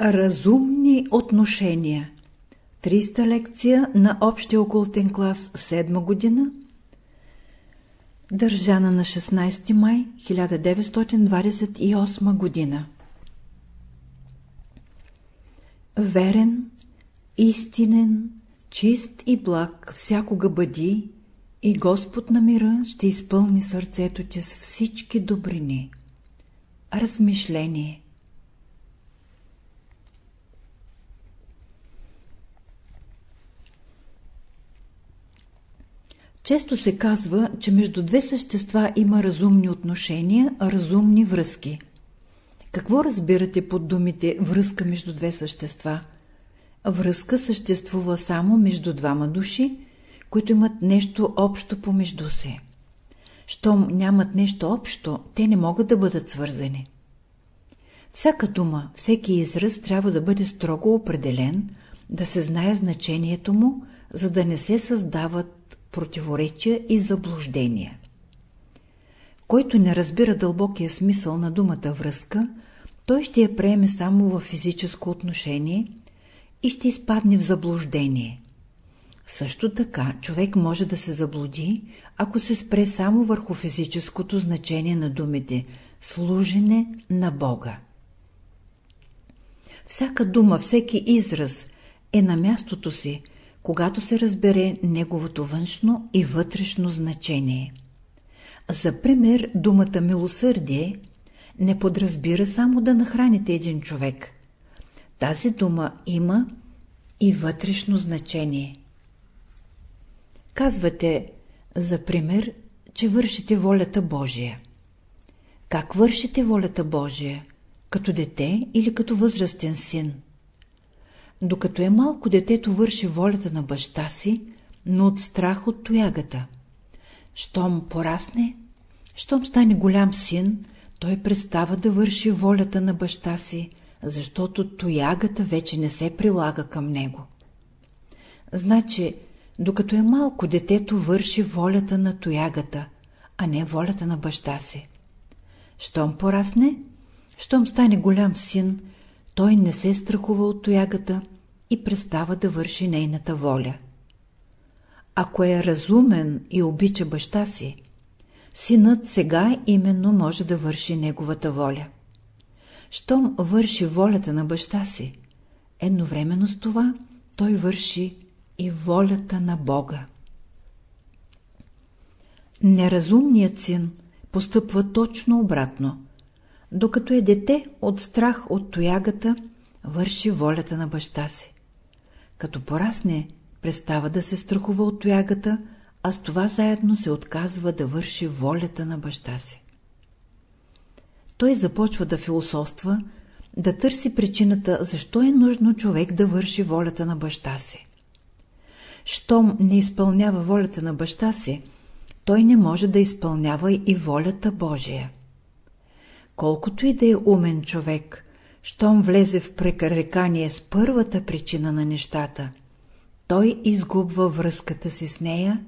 Разумни отношения. 300 лекция на общия окултен клас 7 година. Държана на 16 май 1928 година. Верен, истинен, чист и благ всякога бъди и Господ на мира ще изпълни сърцето ти с всички добрини. Размишление Често се казва, че между две същества има разумни отношения, разумни връзки. Какво разбирате под думите връзка между две същества? Връзка съществува само между двама души, които имат нещо общо помежду си. Щом нямат нещо общо, те не могат да бъдат свързани. Всяка дума, всеки израз трябва да бъде строго определен, да се знае значението му, за да не се създават противоречия и заблуждения. Който не разбира дълбокия смисъл на думата връзка, той ще я приеме само в физическо отношение и ще изпадне в заблуждение. Също така човек може да се заблуди, ако се спре само върху физическото значение на думите «служене на Бога». Всяка дума, всеки израз е на мястото си, когато се разбере неговото външно и вътрешно значение. За пример, думата милосърдие не подразбира само да нахраните един човек. Тази дума има и вътрешно значение. Казвате, за пример, че вършите волята Божия. Как вършите волята Божия? Като дете или като възрастен син? Докато е малко, детето върши волята на баща си, но от страх от тоягата. Щом порасне, щом стане голям син, той престава да върши волята на баща си, защото тоягата вече не се прилага към него. Значи, докато е малко, детето върши волята на тоягата, а не волята на баща си. Щом порасне, щом стане голям син, той не се страхува от тоягата и престава да върши нейната воля. Ако е разумен и обича баща си, синът сега именно може да върши неговата воля. Щом върши волята на баща си, едновременно с това той върши и волята на Бога. Неразумният син постъпва точно обратно. Докато е дете от страх от тоягата, върши волята на баща си. Като порасне, престава да се страхува от тоягата, а с това заедно се отказва да върши волята на баща си. Той започва да философства, да търси причината, защо е нужно човек да върши волята на баща си. Щом не изпълнява волята на баща си, той не може да изпълнява и волята Божия. Колкото и да е умен човек, щом влезе в прекарекание с първата причина на нещата, той изгубва връзката си с нея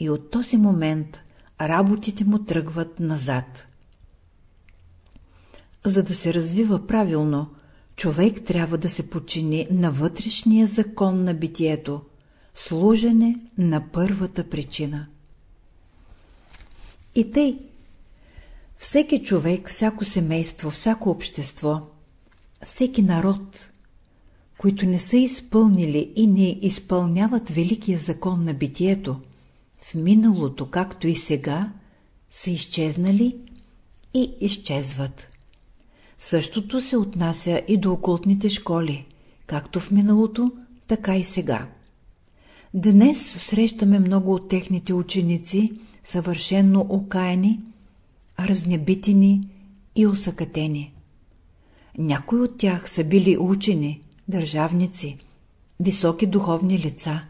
и от този момент работите му тръгват назад. За да се развива правилно, човек трябва да се почини на вътрешния закон на битието – служене на първата причина. И тъй, всеки човек, всяко семейство, всяко общество, всеки народ, които не са изпълнили и не изпълняват великия закон на битието, в миналото, както и сега, са изчезнали и изчезват. Същото се отнася и до окултните школи, както в миналото, така и сега. Днес срещаме много от техните ученици, съвършенно окаяни, разнебитени и усъкатени. Някои от тях са били учени, държавници, високи духовни лица,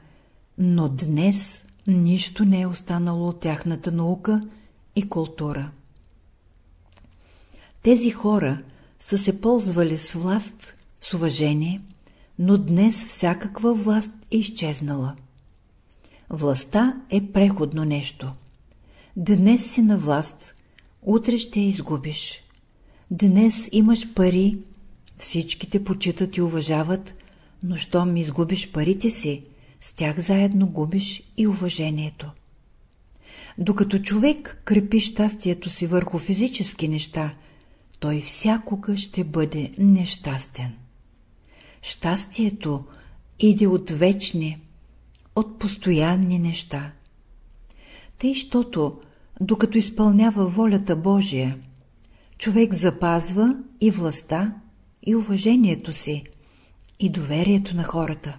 но днес нищо не е останало от тяхната наука и култура. Тези хора са се ползвали с власт, с уважение, но днес всякаква власт е изчезнала. Властта е преходно нещо. Днес си на власт, утре ще изгубиш. Днес имаш пари, Всичките почитат и уважават, но щом изгубиш парите си, с тях заедно губиш и уважението. Докато човек крепи щастието си върху физически неща, той всякога ще бъде нещастен. Щастието иде от вечни, от постоянни неща. Тъй, щото, докато изпълнява волята Божия, човек запазва и властта, и уважението си, и доверието на хората.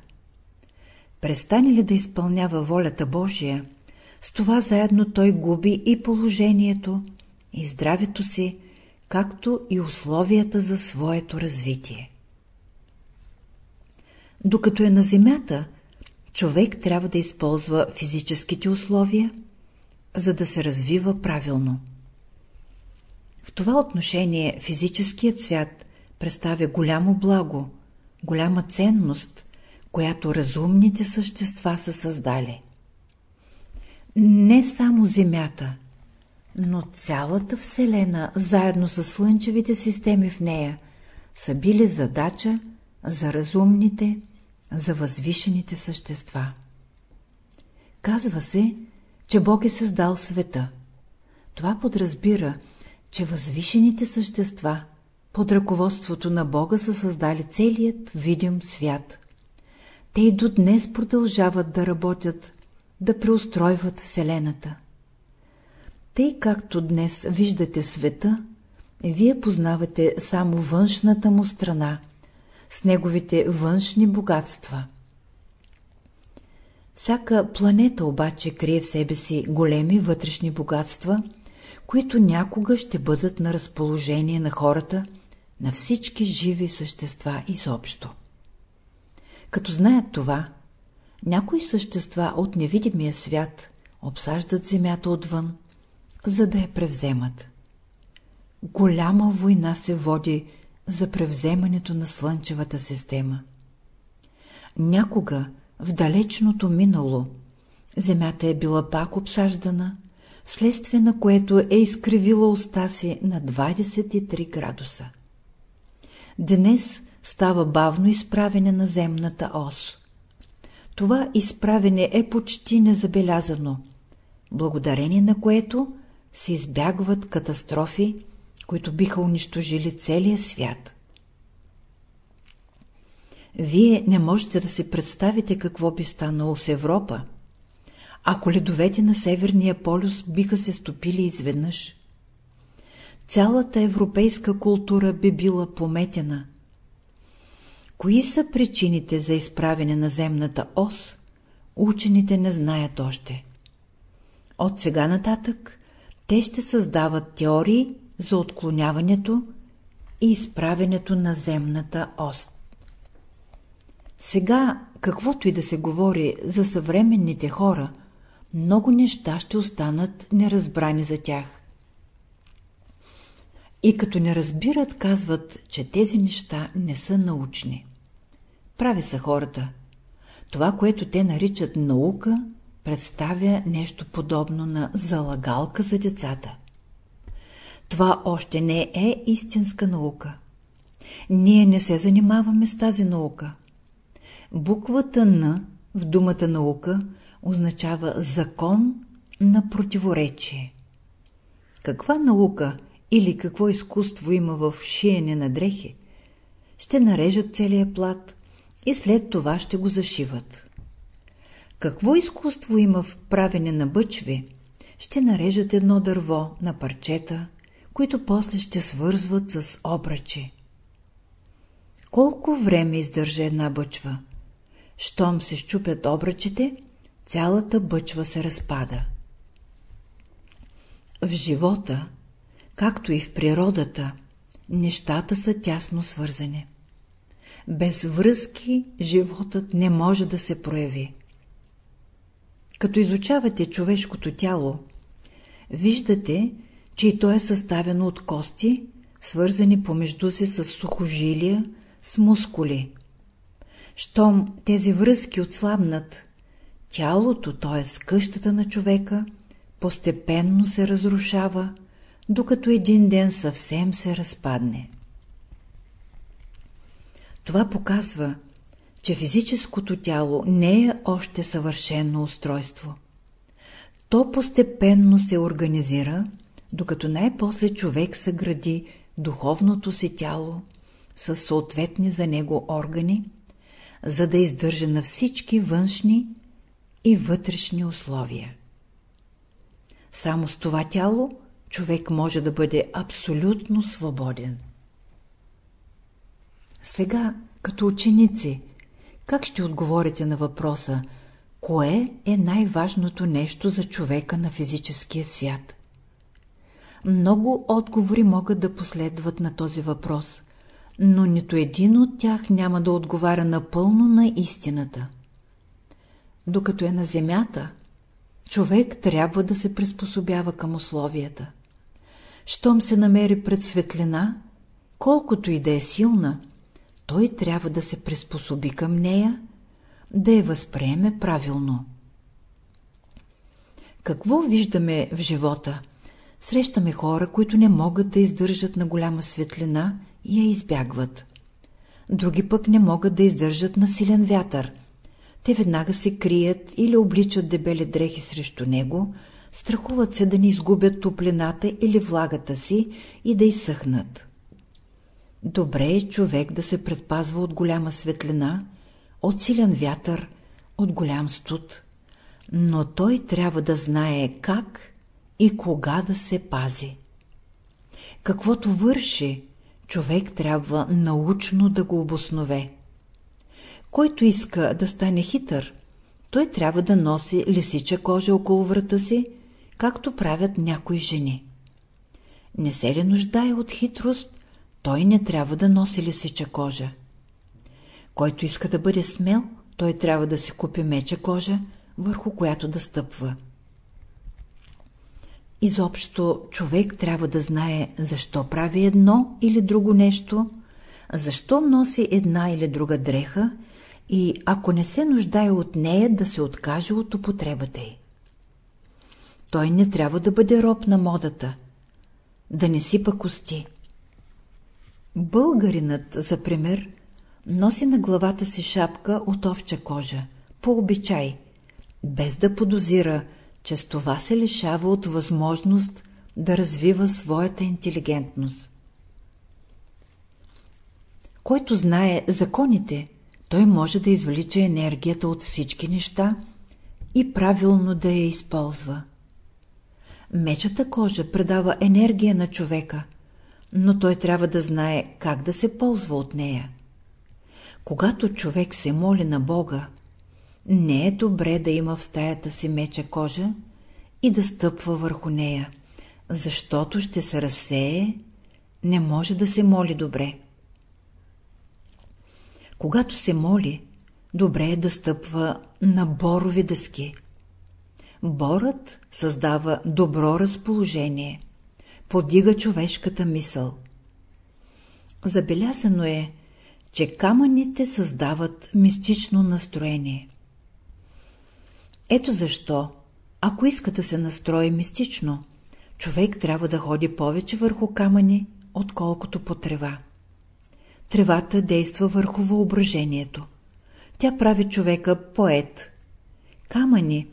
Престане ли да изпълнява волята Божия, с това заедно той губи и положението, и здравето си, както и условията за своето развитие. Докато е на земята, човек трябва да използва физическите условия, за да се развива правилно. В това отношение физическият свят представя голямо благо, голяма ценност, която разумните същества са създали. Не само Земята, но цялата Вселена, заедно с слънчевите системи в нея, са били задача за разумните, за възвишените същества. Казва се, че Бог е създал света. Това подразбира, че възвишените същества под ръководството на Бога са създали целият видим свят. Те и до днес продължават да работят, да преустройват Вселената. Тъй както днес виждате света, вие познавате само външната му страна, с неговите външни богатства. Всяка планета обаче крие в себе си големи вътрешни богатства, които някога ще бъдат на разположение на хората, на всички живи същества изобщо. Като знаят това, някои същества от невидимия свят обсаждат земята отвън, за да я превземат. Голяма война се води за превземането на Слънчевата система. Някога, в далечното минало, Земята е била пак обсаждана, вследствие на което е изкривила уста си на 23 градуса. Днес става бавно изправене на земната ос. Това изправене е почти незабелязано, благодарение на което се избягват катастрофи, които биха унищожили целия свят. Вие не можете да си представите какво би станало с Европа, ако ледовете на Северния полюс биха се стопили изведнъж. Цялата европейска култура би била пометена. Кои са причините за изправене на земната ос, учените не знаят още. От сега нататък те ще създават теории за отклоняването и изправенето на земната ост. Сега, каквото и да се говори за съвременните хора, много неща ще останат неразбрани за тях. И като не разбират, казват, че тези неща не са научни. Прави са хората. Това, което те наричат наука, представя нещо подобно на залагалка за децата. Това още не е истинска наука. Ние не се занимаваме с тази наука. Буквата Н в думата наука означава закон на противоречие. Каква наука или какво изкуство има в шиене на дрехи? Ще нарежат целия плат и след това ще го зашиват. Какво изкуство има в правене на бъчви? Ще нарежат едно дърво на парчета, които после ще свързват с обръчи. Колко време издържа една бъчва? Щом се щупят обръчите, цялата бъчва се разпада. В живота, както и в природата, нещата са тясно свързани. Без връзки животът не може да се прояви. Като изучавате човешкото тяло, виждате, че и то е съставено от кости, свързани помежду си с сухожилия, с мускули. Щом тези връзки отслабнат, тялото, т.е. къщата на човека, постепенно се разрушава, докато един ден съвсем се разпадне. Това показва, че физическото тяло не е още съвършено устройство. То постепенно се организира, докато най-после човек съгради духовното си тяло с съответни за него органи, за да издържа на всички външни и вътрешни условия. Само с това тяло човек може да бъде абсолютно свободен. Сега, като ученици, как ще отговорите на въпроса, кое е най-важното нещо за човека на физическия свят? Много отговори могат да последват на този въпрос, но нито един от тях няма да отговаря напълно на истината. Докато е на земята, човек трябва да се приспособява към условията. Щом се намери пред светлина, колкото и да е силна, той трябва да се приспособи към нея, да я възприеме правилно. Какво виждаме в живота? Срещаме хора, които не могат да издържат на голяма светлина я избягват. Други пък не могат да издържат на силен вятър. Те веднага се крият или обличат дебели дрехи срещу него, страхуват се да не изгубят топлината или влагата си и да изсъхнат. Добре е човек да се предпазва от голяма светлина, от силен вятър, от голям студ, но той трябва да знае как и кога да се пази. Каквото върши, човек трябва научно да го обоснове. Който иска да стане хитър, той трябва да носи лисича кожа около врата си, както правят някои жени. Не се ли нуждае от хитрост, той не трябва да носи лисича кожа. Който иска да бъде смел, той трябва да си купи меча кожа, върху която да стъпва. Изобщо човек трябва да знае защо прави едно или друго нещо, защо носи една или друга дреха и ако не се нуждае от нея да се откаже от употребата й. Той не трябва да бъде роб на модата, да не сипа кости. Българинът, за пример, носи на главата си шапка от овча кожа, по обичай, без да подозира, че с това се лишава от възможност да развива своята интелигентност. Който знае законите, той може да извлича енергията от всички неща и правилно да я използва. Мечата кожа предава енергия на човека, но той трябва да знае как да се ползва от нея. Когато човек се моли на Бога, не е добре да има в стаята си меча кожа и да стъпва върху нея, защото ще се разсее, не може да се моли добре. Когато се моли, добре е да стъпва на борови дъски. Борът създава добро разположение, подига човешката мисъл. Забелязано е, че камъните създават мистично настроение. Ето защо, ако иска да се настрои мистично, човек трябва да ходи повече върху камъни, отколкото по трева. Тревата действа върху въображението. Тя прави човека поет. Камъни,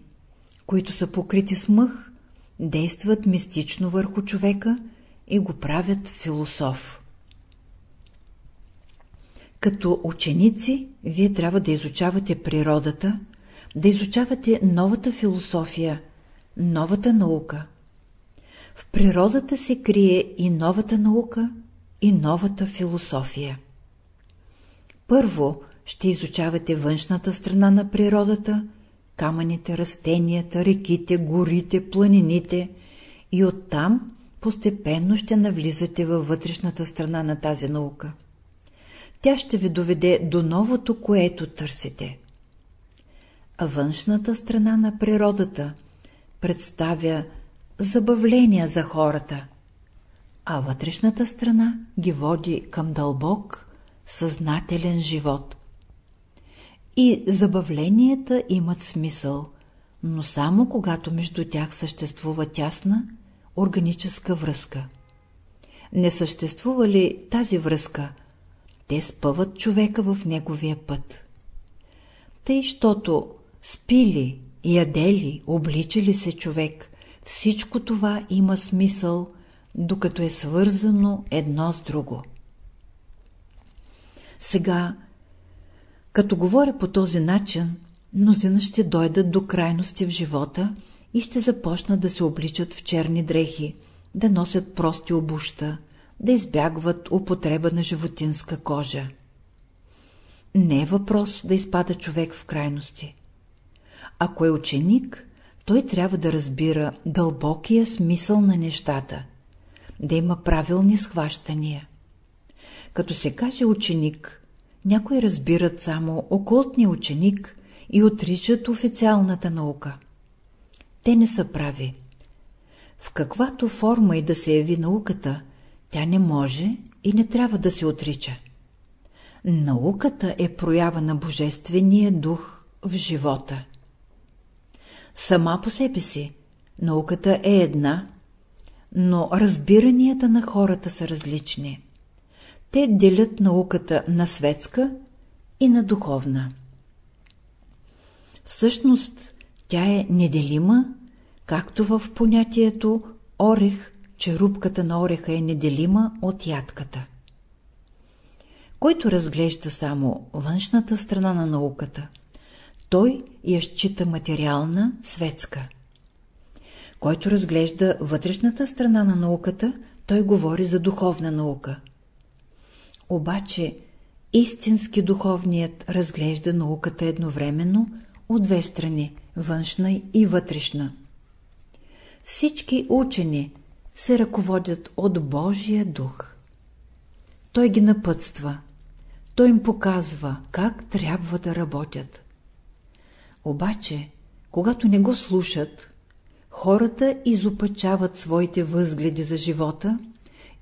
които са покрити с мъх, действат мистично върху човека и го правят философ. Като ученици, вие трябва да изучавате природата, да изучавате новата философия, новата наука. В природата се крие и новата наука, и новата философия. Първо ще изучавате външната страна на природата, камъните, растенията, реките, горите, планините и оттам постепенно ще навлизате във вътрешната страна на тази наука. Тя ще ви доведе до новото, което търсите. А външната страна на природата представя забавления за хората, а вътрешната страна ги води към дълбок, съзнателен живот. И забавленията имат смисъл, но само когато между тях съществува тясна органическа връзка. Не съществува ли тази връзка, те спъват човека в неговия път. Тъй, щото спили, ядели, обличали се човек, всичко това има смисъл, докато е свързано едно с друго. Сега, като говоря по този начин, мнозина ще дойдат до крайности в живота и ще започнат да се обличат в черни дрехи, да носят прости обуща, да избягват употреба на животинска кожа. Не е въпрос да изпада човек в крайности. Ако е ученик, той трябва да разбира дълбокия смисъл на нещата, да има правилни схващания. Като се каже ученик, някои разбират само окултния ученик и отричат официалната наука. Те не са прави. В каквато форма и да се яви науката, тя не може и не трябва да се отрича. Науката е проява на Божествения дух в живота. Сама по себе си науката е една, но разбиранията на хората са различни. Те делят науката на светска и на духовна. Всъщност тя е неделима, както в понятието орех, че рубката на ореха е неделима от ядката. Който разглежда само външната страна на науката, той я счита материална, светска. Който разглежда вътрешната страна на науката, той говори за духовна наука. Обаче истински духовният разглежда науката едновременно от две страни – външна и вътрешна. Всички учени се ръководят от Божия дух. Той ги напътства, той им показва как трябва да работят. Обаче, когато не го слушат, хората изопачават своите възгледи за живота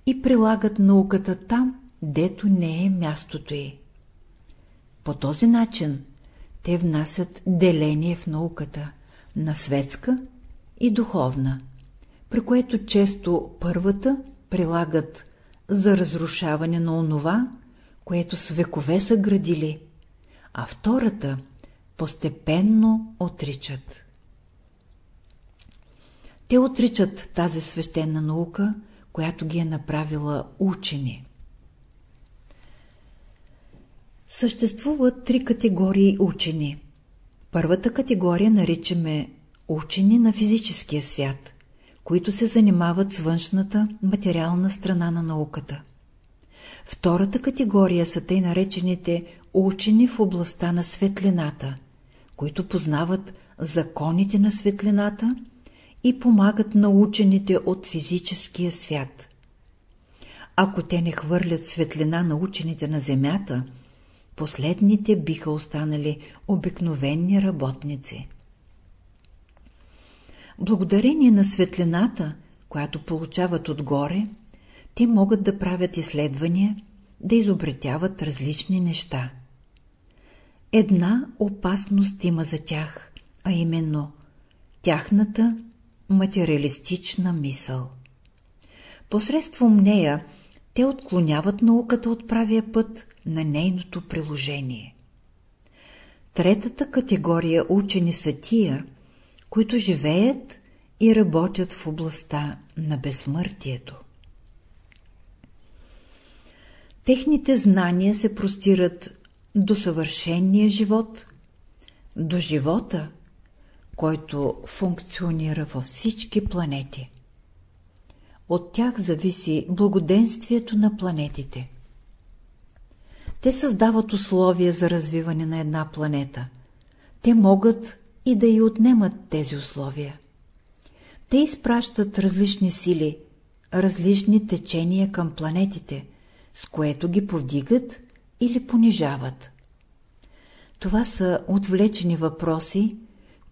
и прилагат науката там, дето не е мястото й. По този начин те внасят деление в науката на светска и духовна, при което често първата прилагат за разрушаване на онова, което с векове са градили, а втората постепенно отричат. Те отричат тази свещена наука, която ги е направила учени. Съществуват три категории учени. Първата категория наричаме учени на физическия свят, които се занимават с външната материална страна на науката. Втората категория са тъй наречените учени в областта на светлината, които познават законите на светлината и помагат на учените от физическия свят. Ако те не хвърлят светлина на учените на Земята, последните биха останали обикновени работници. Благодарение на светлината, която получават отгоре, те могат да правят изследвания, да изобретяват различни неща. Една опасност има за тях, а именно тяхната материалистична мисъл. Посредством нея те отклоняват науката от правия път на нейното приложение. Третата категория учени са тия, които живеят и работят в областта на безсмъртието. Техните знания се простират до съвършения живот, до живота, който функционира във всички планети. От тях зависи благоденствието на планетите. Те създават условия за развиване на една планета. Те могат и да й отнемат тези условия. Те изпращат различни сили, различни течения към планетите, с което ги повдигат или понижават. Това са отвлечени въпроси,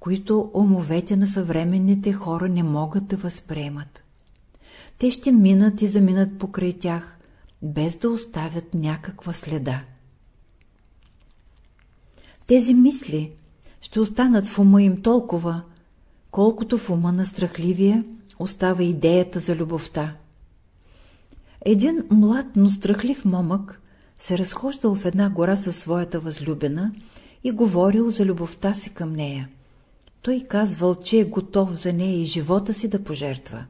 които умовете на съвременните хора не могат да възприемат. Те ще минат и заминат покрай тях, без да оставят някаква следа. Тези мисли ще останат в ума им толкова, колкото в ума на страхливия остава идеята за любовта. Един млад, но страхлив момък се разхождал в една гора със своята възлюбена и говорил за любовта си към нея. Той казвал, че е готов за нея и живота си да пожертва.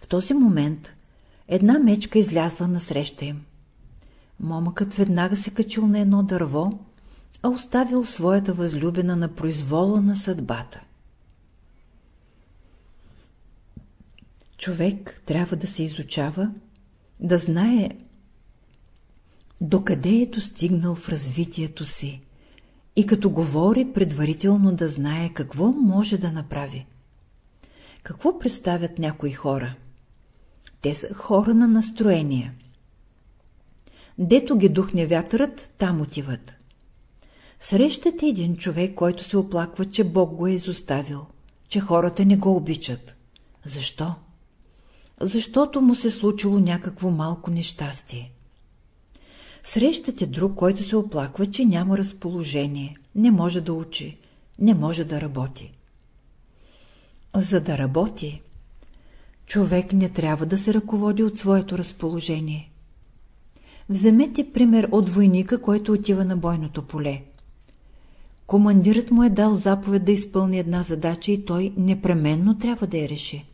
В този момент една мечка излязла насреща им. Момъкът веднага се качил на едно дърво, а оставил своята възлюбена на произвола на съдбата. Човек трябва да се изучава, да знае докъде е достигнал в развитието си и като говори предварително да знае какво може да направи. Какво представят някои хора? Те са хора на настроение. Дето ги духне вятърът, там отиват. Срещате един човек, който се оплаква, че Бог го е изоставил, че хората не го обичат. Защо? Защото му се случило някакво малко нещастие. Срещате друг, който се оплаква, че няма разположение, не може да учи, не може да работи. За да работи, човек не трябва да се ръководи от своето разположение. Вземете пример от войника, който отива на бойното поле. Командирът му е дал заповед да изпълни една задача и той непременно трябва да я реши.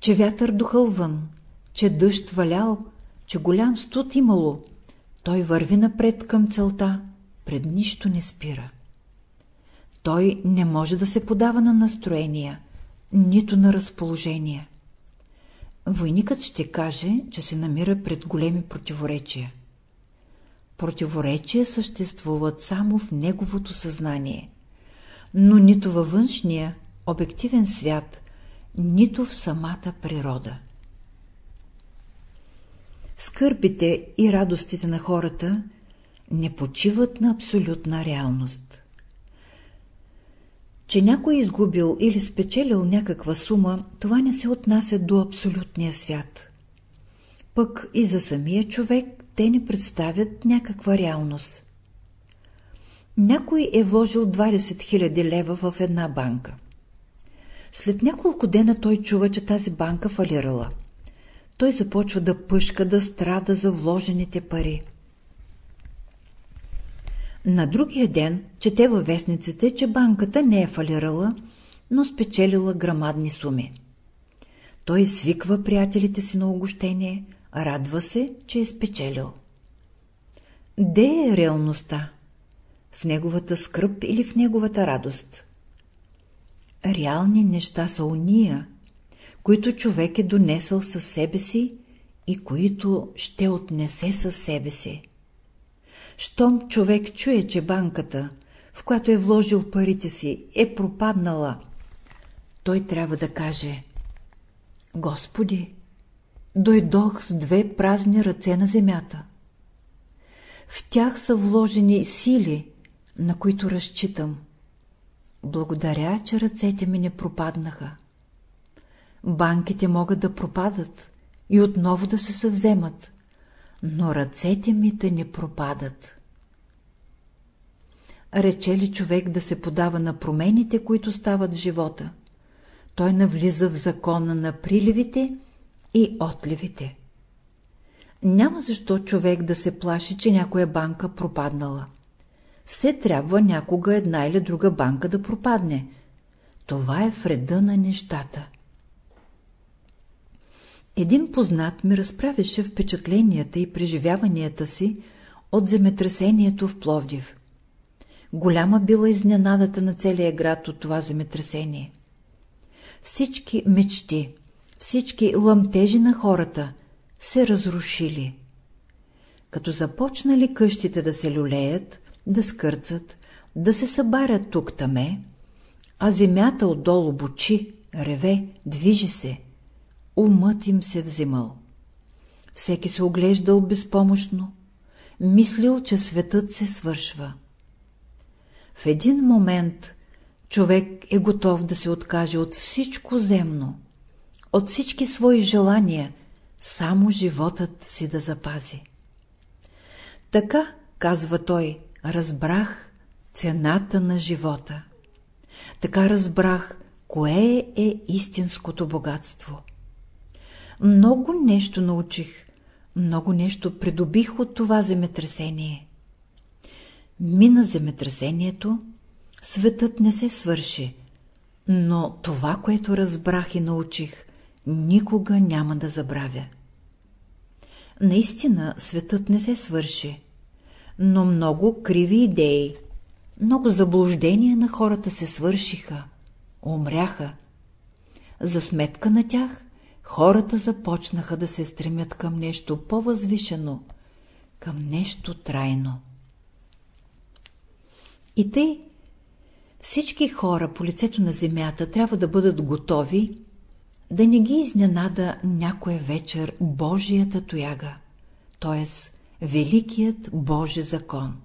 Че вятър духал вън, че дъжд валял, че голям студ имало, той върви напред към целта, пред нищо не спира. Той не може да се подава на настроения, нито на разположения. Войникът ще каже, че се намира пред големи противоречия. Противоречия съществуват само в неговото съзнание, но нито във външния, обективен свят, нито в самата природа. Скърбите и радостите на хората не почиват на абсолютна реалност. Че някой е изгубил или спечелил някаква сума, това не се отнася до абсолютния свят. Пък и за самия човек те не представят някаква реалност. Някой е вложил 20 000 лева в една банка. След няколко дена той чува, че тази банка фалирала – той започва да пъшка, да страда за вложените пари. На другия ден чете във вестниците, че банката не е фалирала, но спечелила грамадни суми. Той свиква приятелите си на огощение, радва се, че е спечелил. Де е реалността? В неговата скръп или в неговата радост? Реални неща са уния, които човек е донесъл със себе си и които ще отнесе със себе си. Щом човек чуе, че банката, в която е вложил парите си, е пропаднала, той трябва да каже Господи, дойдох с две празни ръце на земята. В тях са вложени сили, на които разчитам. Благодаря, че ръцете ми не пропаднаха банките могат да пропадат и отново да се съвземат, но ръцете ми да не пропадат. Рече ли човек да се подава на промените, които стават в живота? Той навлиза в закона на приливите и отливите. Няма защо човек да се плаши, че някоя банка пропаднала. Все трябва някога една или друга банка да пропадне. Това е вреда на нещата. Един познат ми разправяше впечатленията и преживяванията си от земетресението в Пловдив. Голяма била изненадата на целия град от това земетресение. Всички мечти, всички лъмтежи на хората се разрушили. Като започнали къщите да се люлеят, да скърцат, да се събарят тук-таме, а земята отдолу бучи, реве, движи се – умът им се взимал. Всеки се оглеждал безпомощно, мислил, че светът се свършва. В един момент човек е готов да се откаже от всичко земно, от всички свои желания, само животът си да запази. Така, казва той, разбрах цената на живота. Така разбрах, кое е истинското богатство. Много нещо научих, много нещо придобих от това земетресение. Мина земетресението, светът не се свърши, но това, което разбрах и научих, никога няма да забравя. Наистина светът не се свърши, но много криви идеи, много заблуждения на хората се свършиха, умряха. За сметка на тях хората започнаха да се стремят към нещо по-възвишено, към нещо трайно. И тъй всички хора по лицето на земята трябва да бъдат готови да не ги изненада някоя вечер Божията тояга, т.е. Великият Божи закон.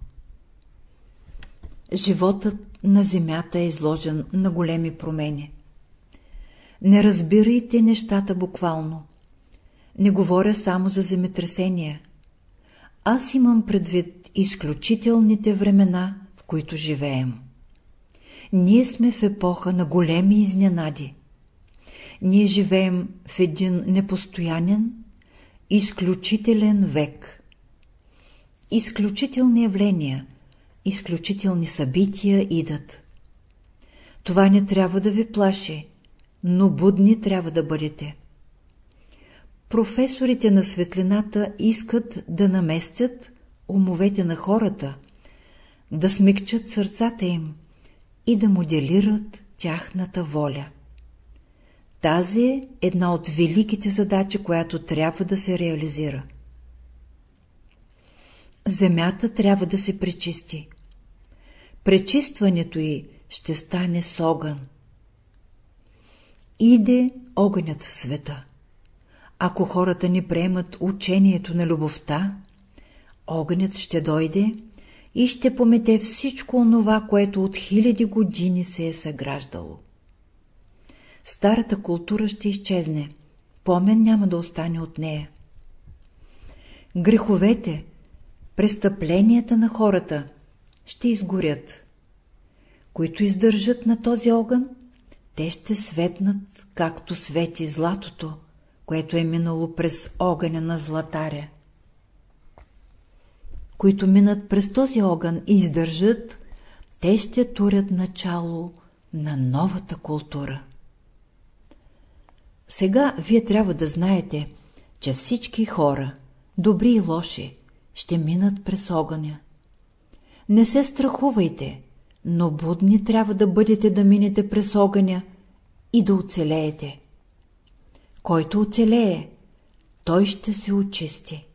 Животът на земята е изложен на големи промени. Не разбирайте нещата буквално. Не говоря само за земетресения. Аз имам предвид изключителните времена, в които живеем. Ние сме в епоха на големи изненади. Ние живеем в един непостоянен, изключителен век. Изключителни явления, изключителни събития идат. Това не трябва да ви плаши, но будни трябва да бъдете. Професорите на светлината искат да наместят умовете на хората, да смекчат сърцата им и да моделират тяхната воля. Тази е една от великите задачи, която трябва да се реализира. Земята трябва да се пречисти. Пречистването й ще стане с огън. Иде огънят в света. Ако хората не приемат учението на любовта, огънят ще дойде и ще помете всичко онова, което от хиляди години се е съграждало. Старата култура ще изчезне, помен няма да остане от нея. Греховете, престъпленията на хората ще изгорят. Които издържат на този огън, те ще светнат, както свети златото, което е минало през огъня на златаря. Които минат през този огън и издържат, те ще турят начало на новата култура. Сега вие трябва да знаете, че всички хора, добри и лоши, ще минат през огъня. Не се страхувайте, но будни трябва да бъдете да минете през огъня и да оцелеете. Който оцелее, той ще се очисти.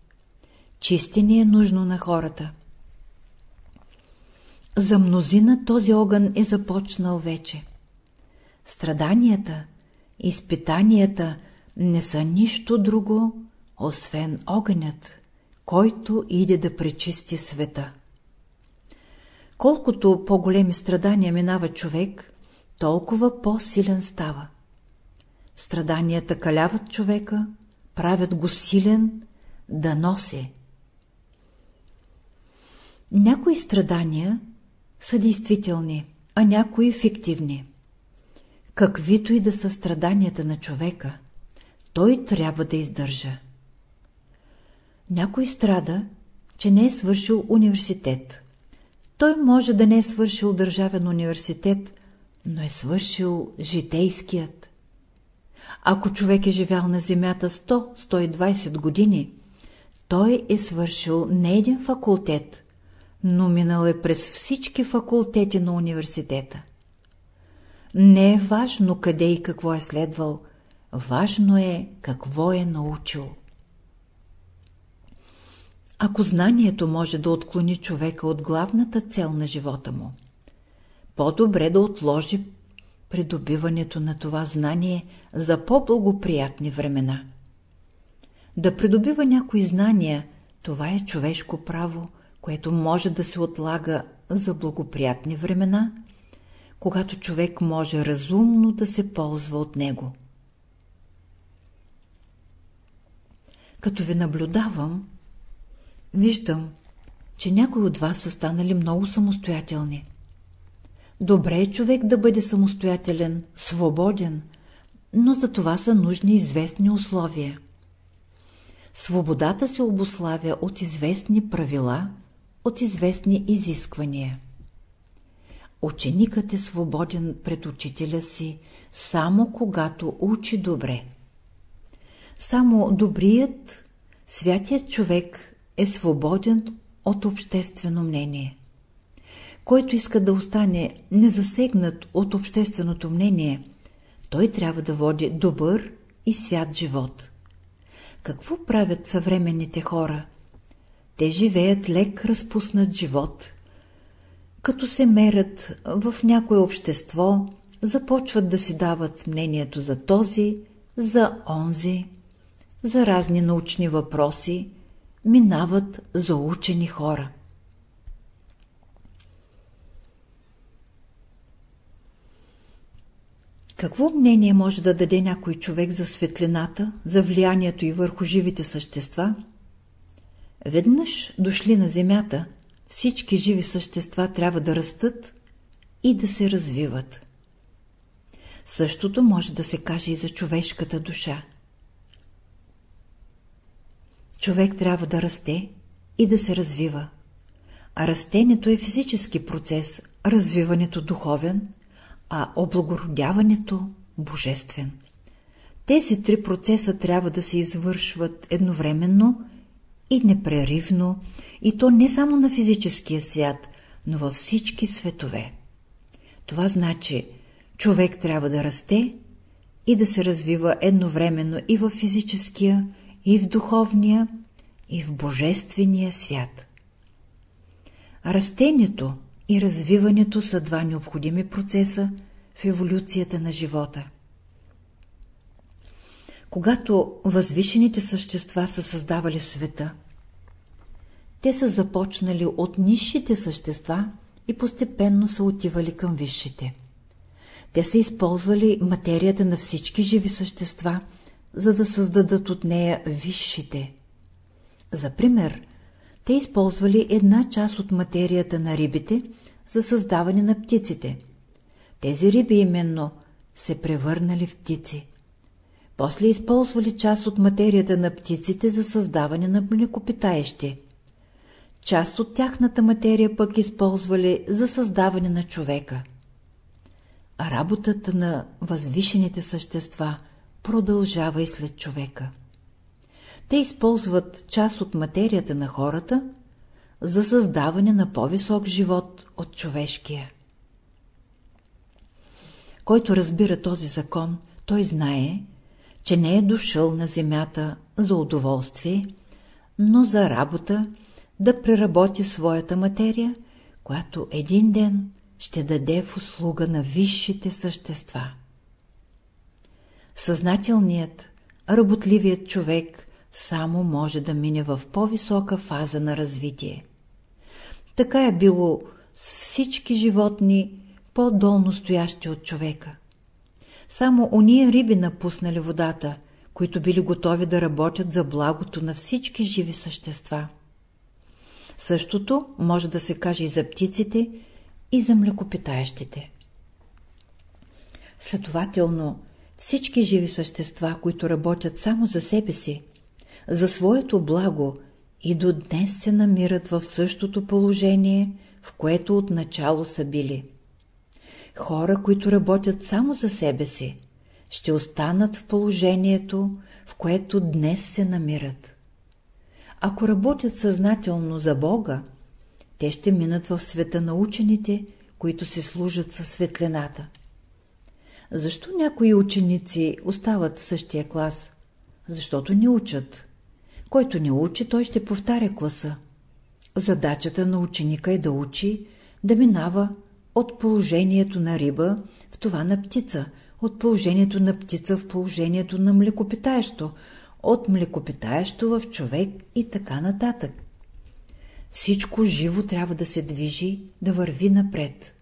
Чистене е нужно на хората. За мнозина този огън е започнал вече. Страданията, изпитанията не са нищо друго, освен огънят, който иде да пречисти света. Колкото по-големи страдания минава човек, толкова по-силен става. Страданията каляват човека, правят го силен да носи. Някои страдания са действителни, а някои фиктивни. Каквито и да са страданията на човека, той трябва да издържа. Някой страда, че не е свършил университет. Той може да не е свършил държавен университет, но е свършил житейският. Ако човек е живял на земята 100-120 години, той е свършил не един факултет, но минал е през всички факултети на университета. Не е важно къде и какво е следвал, важно е какво е научил. Ако знанието може да отклони човека от главната цел на живота му, по-добре да отложи придобиването на това знание за по-благоприятни времена. Да придобива някои знания, това е човешко право, което може да се отлага за благоприятни времена, когато човек може разумно да се ползва от него. Като ви наблюдавам, виждам, че някои от вас са станали много самостоятелни. Добре е човек да бъде самостоятелен, свободен, но за това са нужни известни условия. Свободата се обославя от известни правила, от известни изисквания. Ученикът е свободен пред учителя си, само когато учи добре. Само добрият, святият човек е свободен от обществено мнение. Който иска да остане незасегнат от общественото мнение, той трябва да води добър и свят живот. Какво правят съвременните хора? Те живеят лек разпуснат живот. Като се мерят в някое общество, започват да си дават мнението за този, за онзи, за разни научни въпроси, минават за учени хора. Какво мнение може да даде някой човек за светлината, за влиянието и върху живите същества? Веднъж дошли на Земята, всички живи същества трябва да растат и да се развиват. Същото може да се каже и за човешката душа. Човек трябва да расте и да се развива. А растението е физически процес, развиването духовен, а облагородяването – божествен. Тези три процеса трябва да се извършват едновременно и непреривно, и то не само на физическия свят, но във всички светове. Това значи, човек трябва да расте и да се развива едновременно и в физическия, и в духовния, и в божествения свят. Растението и развиването са два необходими процеса в еволюцията на живота. Когато възвишените същества са създавали света, те са започнали от низшите същества и постепенно са отивали към висшите. Те са използвали материята на всички живи същества, за да създадат от нея висшите. За пример, те използвали една част от материята на рибите за създаване на птиците. Тези риби именно се превърнали в птици. После използвали част от материята на птиците за създаване на млекопитаещи. Част от тяхната материя пък използвали за създаване на човека. Работата на възвишените същества продължава и след човека. Те използват част от материята на хората за създаване на по-висок живот от човешкия. Който разбира този закон, той знае, че не е дошъл на земята за удоволствие, но за работа да преработи своята материя, която един ден ще даде в услуга на висшите същества. Съзнателният, работливият човек само може да мине в по-висока фаза на развитие. Така е било с всички животни, по-долно стоящи от човека. Само уния риби напуснали водата, които били готови да работят за благото на всички живи същества. Същото може да се каже и за птиците, и за млекопитаещите. Следователно, всички живи същества, които работят само за себе си, за своето благо и до днес се намират в същото положение, в което отначало са били. Хора, които работят само за себе си, ще останат в положението, в което днес се намират. Ако работят съзнателно за Бога, те ще минат в света на учените, които се служат със светлината. Защо някои ученици остават в същия клас? Защото не учат. Който не учи, той ще повтаря класа. Задачата на ученика е да учи, да минава от положението на риба в това на птица, от положението на птица в положението на млекопитаещо, от млекопитаещо в човек и така нататък. Всичко живо трябва да се движи, да върви напред.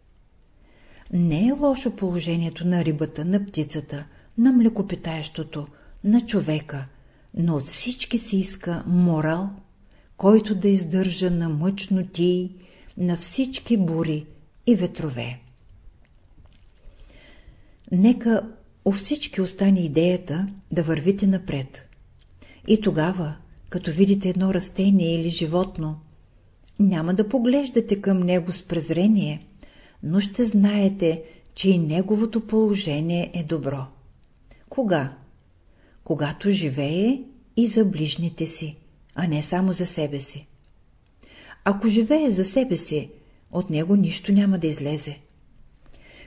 Не е лошо положението на рибата, на птицата, на млекопитаещото, на човека, но от всички се иска морал, който да издържа на мъчноти, на всички бури и ветрове. Нека у всички остане идеята да вървите напред. И тогава като видите едно растение или животно, няма да поглеждате към него с презрение, но ще знаете, че и неговото положение е добро. Кога? Когато живее и за ближните си, а не само за себе си. Ако живее за себе си, от него нищо няма да излезе.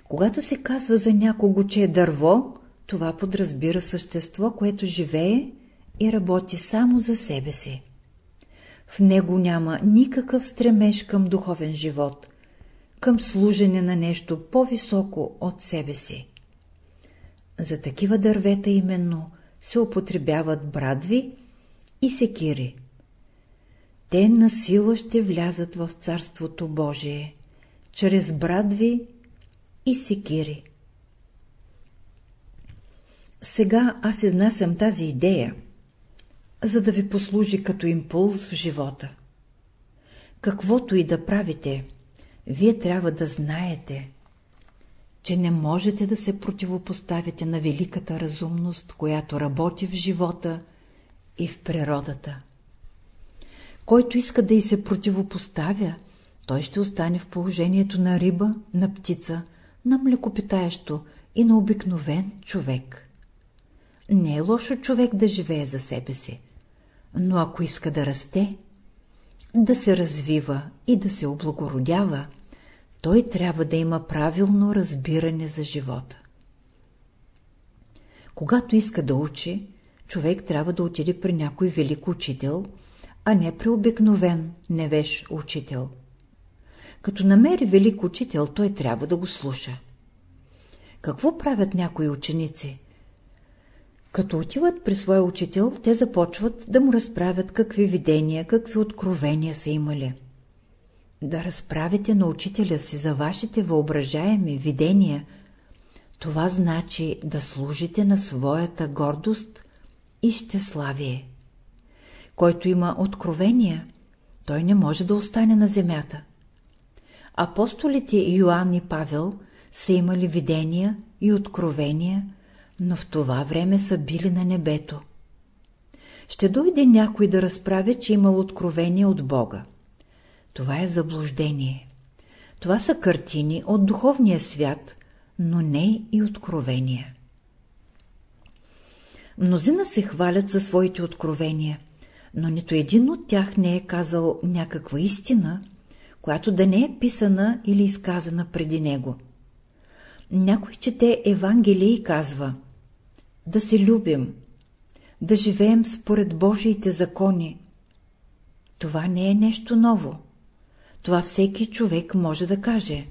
Когато се казва за някого, че е дърво, това подразбира същество, което живее и работи само за себе си. В него няма никакъв стремеж към духовен живот, към служене на нещо по-високо от себе си. За такива дървета именно се употребяват брадви и секири. Те на сила ще влязат в Царството Божие, чрез брадви и секири. Сега аз изнасям тази идея, за да ви послужи като импулс в живота. Каквото и да правите, вие трябва да знаете, че не можете да се противопоставите на великата разумност, която работи в живота и в природата. Който иска да й се противопоставя, той ще остане в положението на риба, на птица, на млекопитаещо и на обикновен човек. Не е лошо човек да живее за себе си, но ако иска да расте, да се развива и да се облагородява, той трябва да има правилно разбиране за живота. Когато иска да учи, човек трябва да отиде при някой велик учител, а не при обикновен невеж учител. Като намери велик учител, той трябва да го слуша. Какво правят някои ученици? Като отиват при своя учител, те започват да му разправят какви видения, какви откровения са имали. Да разправите на учителя си за вашите въображаеми видения, това значи да служите на своята гордост и щеславие. Който има откровения, той не може да остане на земята. Апостолите Йоанн и Павел са имали видения и откровения, но в това време са били на небето. Ще дойде някой да разправя, че имал откровение от Бога. Това е заблуждение. Това са картини от духовния свят, но не и откровения. Мнозина се хвалят за своите откровения, но нито един от тях не е казал някаква истина, която да не е писана или изказана преди него. Някой чете Евангелие и казва да се любим, да живеем според Божиите закони. Това не е нещо ново. Това всеки човек може да каже.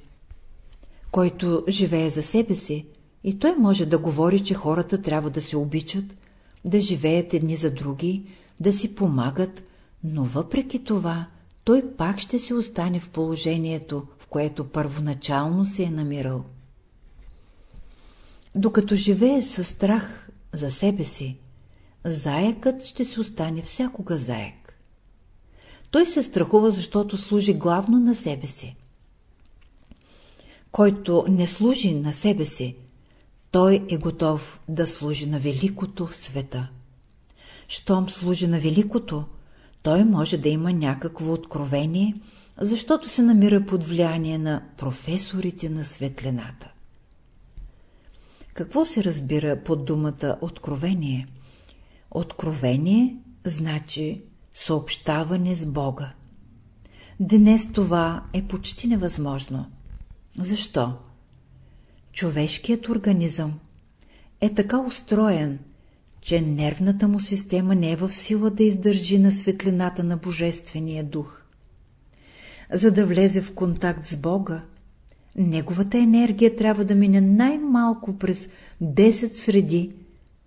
Който живее за себе си, и той може да говори, че хората трябва да се обичат, да живеят едни за други, да си помагат, но въпреки това той пак ще се остане в положението, в което първоначално се е намирал. Докато живее със страх за себе си, заякът ще се остане всякога заек. Той се страхува, защото служи главно на себе си. Който не служи на себе си, той е готов да служи на великото в света. Щом служи на великото, той може да има някакво откровение, защото се намира под влияние на професорите на светлината. Какво се разбира под думата откровение? Откровение значи съобщаване с Бога. Днес това е почти невъзможно. Защо? Човешкият организъм е така устроен, че нервната му система не е в сила да издържи на светлината на Божествения дух. За да влезе в контакт с Бога, неговата енергия трябва да мине най-малко през 10 среди,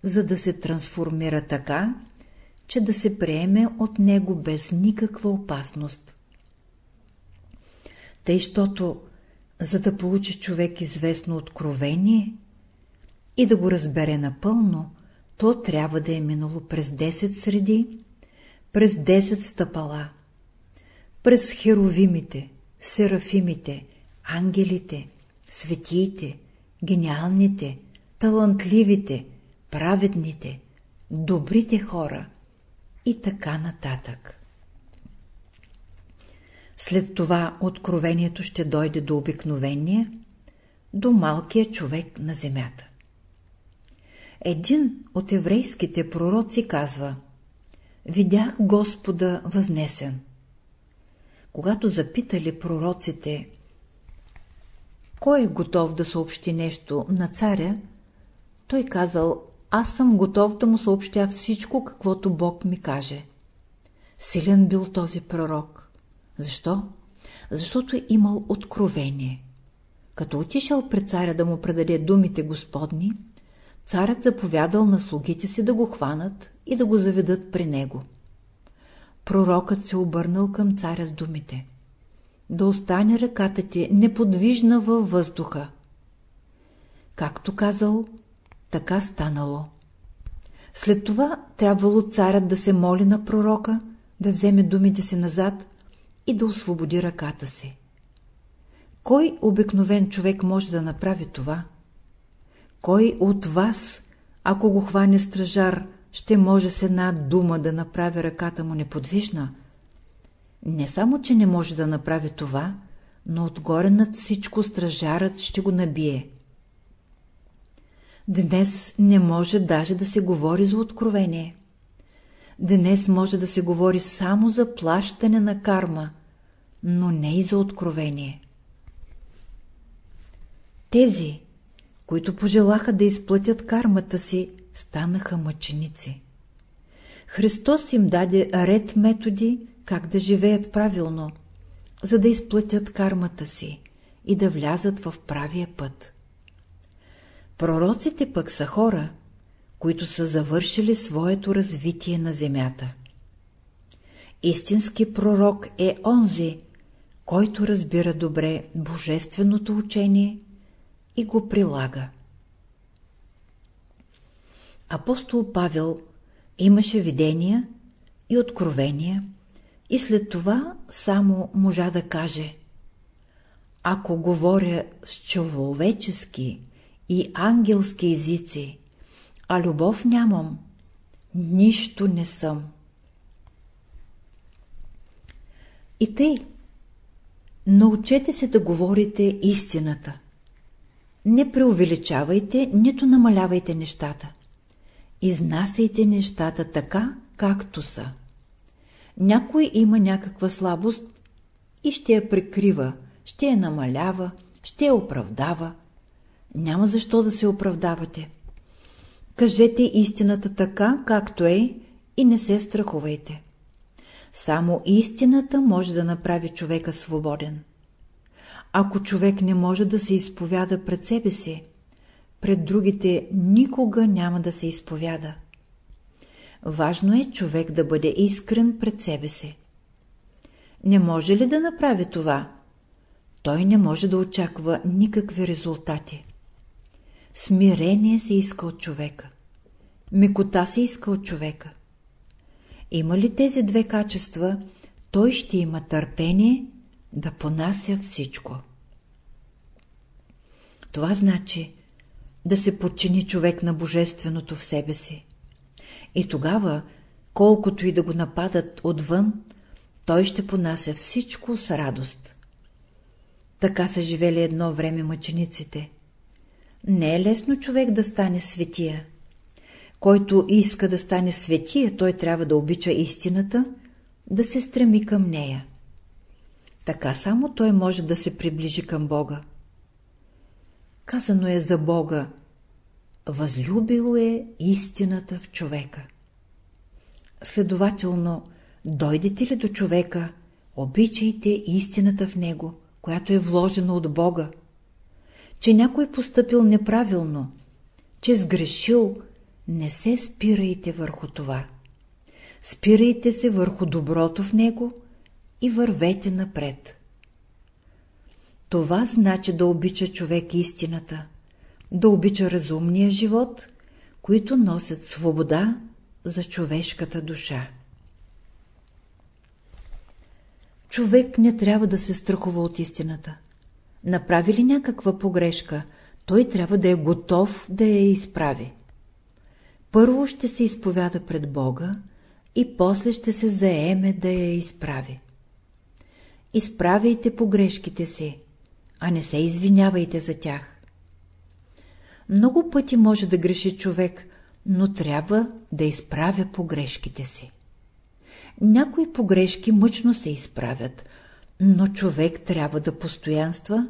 за да се трансформира така, че да се приеме от него без никаква опасност. Тъй, щото, за да получи човек известно откровение и да го разбере напълно, то трябва да е минало през 10 среди, през 10 стъпала, през херовимите, серафимите, ангелите, светиите, гениалните, талантливите, праведните, добрите хора и така нататък. След това откровението ще дойде до обикновения, до малкия човек на земята. Един от еврейските пророци казва Видях Господа възнесен. Когато запитали пророците кой е готов да съобщи нещо на царя, той казал аз съм готов да му съобщя всичко, каквото Бог ми каже. Силен бил този пророк. Защо? Защото е имал откровение. Като отишъл пред царя да му предаде думите Господни, царят заповядал на слугите си да го хванат и да го заведат при него. Пророкът се обърнал към царя с думите. Да остане ръката ти неподвижна във въздуха. Както казал, така станало. След това трябвало царят да се моли на пророка, да вземе думите си назад и да освободи ръката си. Кой обикновен човек може да направи това? Кой от вас, ако го хване стражар, ще може с една дума да направи ръката му неподвижна? Не само, че не може да направи това, но отгоре над всичко стражарът ще го набие. Днес не може даже да се говори за откровение. Днес може да се говори само за плащане на карма, но не и за откровение. Тези, които пожелаха да изплатят кармата си, станаха мъченици. Христос им даде ред методи, как да живеят правилно, за да изплатят кармата си и да влязат в правия път. Пророците пък са хора, които са завършили своето развитие на земята. Истински пророк е онзи, който разбира добре божественото учение и го прилага. Апостол Павел имаше видения и откровения и след това само можа да каже Ако говоря с човечески и ангелски езици, а любов нямам, нищо не съм. И тъй, научете се да говорите истината. Не преувеличавайте, нито намалявайте нещата. Изнасяйте нещата така, както са. Някой има някаква слабост и ще я прикрива, ще я намалява, ще я оправдава. Няма защо да се оправдавате. Кажете истината така, както е и не се страхувайте. Само истината може да направи човека свободен. Ако човек не може да се изповяда пред себе си, пред другите никога няма да се изповяда. Важно е човек да бъде искрен пред себе си. Не може ли да направи това? Той не може да очаква никакви резултати. Смирение се иска от човека. Мекота се иска от човека. Има ли тези две качества, той ще има търпение да понася всичко. Това значи да се подчини човек на Божественото в себе си. И тогава, колкото и да го нападат отвън, той ще понася всичко с радост. Така са живели едно време мъчениците. Не е лесно човек да стане светия. Който иска да стане светия, той трябва да обича истината, да се стреми към нея. Така само той може да се приближи към Бога. Казано е за Бога, възлюбил е истината в човека. Следователно, дойдете ли до човека, обичайте истината в него, която е вложена от Бога. Че някой поступил неправилно, че сгрешил, не се спирайте върху това. Спирайте се върху доброто в него и вървете напред. Това значи да обича човек истината, да обича разумния живот, които носят свобода за човешката душа. Човек не трябва да се страхува от истината. Направи ли някаква погрешка, той трябва да е готов да я изправи. Първо ще се изповяда пред Бога и после ще се заеме да я изправи. Изправяйте погрешките си, а не се извинявайте за тях. Много пъти може да греши човек, но трябва да изправя погрешките си. Някои погрешки мъчно се изправят, но човек трябва да постоянства,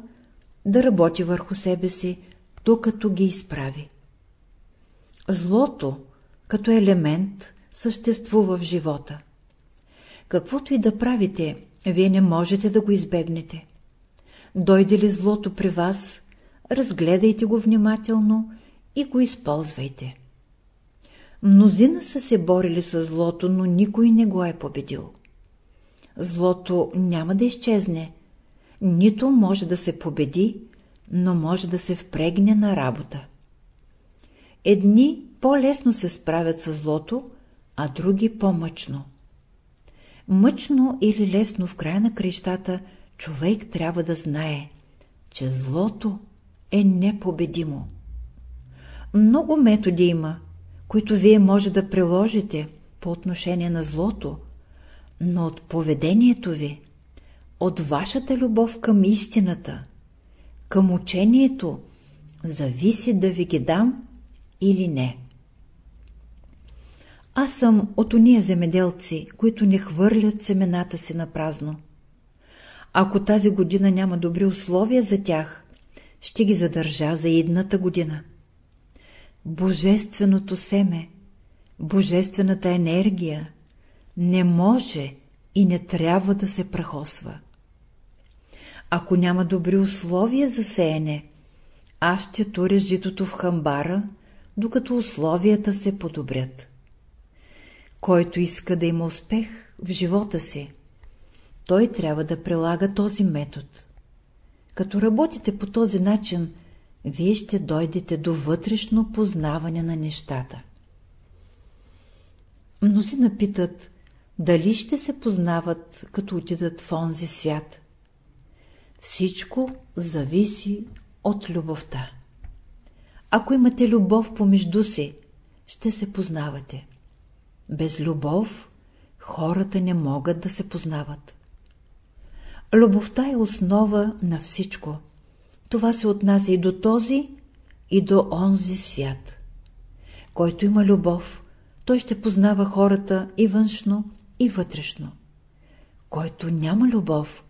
да работи върху себе си, докато ги изправи. Злото, като елемент, съществува в живота. Каквото и да правите, вие не можете да го избегнете. Дойде ли злото при вас, разгледайте го внимателно и го използвайте. Мнозина са се борили с злото, но никой не го е победил. Злото няма да изчезне, нито може да се победи, но може да се впрегне на работа. Едни по-лесно се справят с злото, а други по-мъчно. Мъчно или лесно в края на крещата човек трябва да знае, че злото е непобедимо. Много методи има, които вие може да приложите по отношение на злото, но от поведението ви, от вашата любов към истината, към учението, зависи да ви ги дам или не. Аз съм от уния земеделци, които не хвърлят семената си на празно. Ако тази година няма добри условия за тях, ще ги задържа за едната година. Божественото семе, божествената енергия не може и не трябва да се прахосва. Ако няма добри условия за сеене, аз ще туря житото в хамбара, докато условията се подобрят. Който иска да има успех в живота си, той трябва да прилага този метод. Като работите по този начин, вие ще дойдете до вътрешно познаване на нещата. Мнози напитат, дали ще се познават, като отидат в онзи свят. Всичко зависи от любовта. Ако имате любов помежду си, ще се познавате. Без любов хората не могат да се познават. Любовта е основа на всичко. Това се отнася и до този, и до онзи свят. Който има любов, той ще познава хората и външно, и вътрешно. Който няма любов,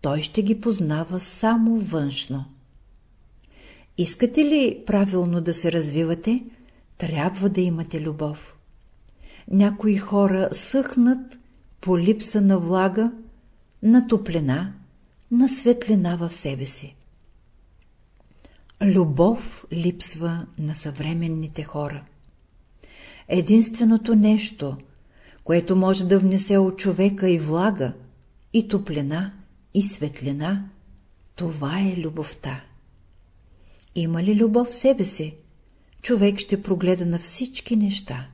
той ще ги познава само външно. Искате ли правилно да се развивате, трябва да имате любов. Някои хора съхнат по липса на влага, на топлина, на светлина в себе си. Любов липсва на съвременните хора. Единственото нещо, което може да внесе от човека и влага, и топлина, и светлина, това е любовта. Има ли любов в себе си, човек ще прогледа на всички неща.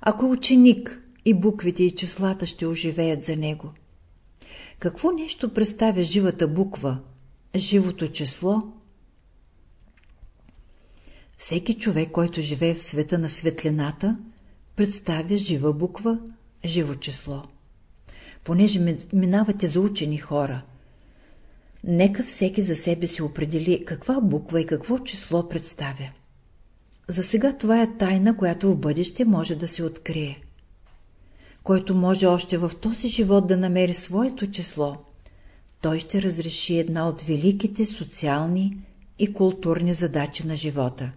Ако ученик и буквите и числата ще оживеят за него. Какво нещо представя живата буква, живото число? Всеки човек, който живее в света на светлината, представя жива буква, живо число. Понеже минавате за учени хора, нека всеки за себе си определи каква буква и какво число представя. За сега това е тайна, която в бъдеще може да се открие. Който може още в този живот да намери своето число, той ще разреши една от великите социални и културни задачи на живота.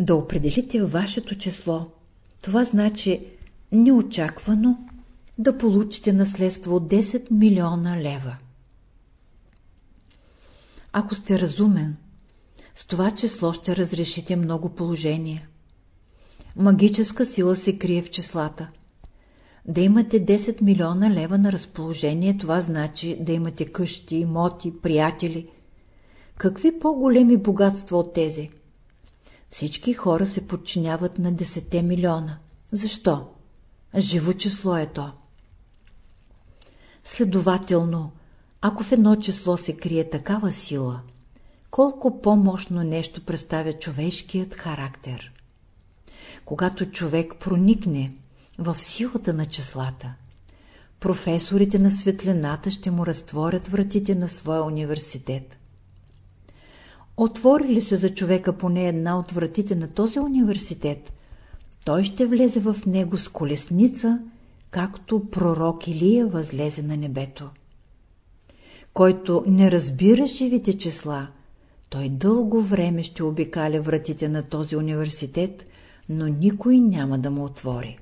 Да определите вашето число, това значи неочаквано да получите наследство от 10 милиона лева. Ако сте разумен, с това число ще разрешите много положения. Магическа сила се крие в числата. Да имате 10 милиона лева на разположение, това значи да имате къщи, имоти, приятели. Какви по-големи богатства от тези? Всички хора се подчиняват на 10 милиона. Защо? Живо число е то. Следователно, ако в едно число се крие такава сила, колко по-мощно нещо представя човешкият характер. Когато човек проникне в силата на числата, професорите на светлината ще му разтворят вратите на своя университет. Отвори ли се за човека поне една от вратите на този университет, той ще влезе в него с колесница, както пророк Илия възлезе на небето. Който не разбира живите числа, той дълго време ще обикаля вратите на този университет, но никой няма да му отвори.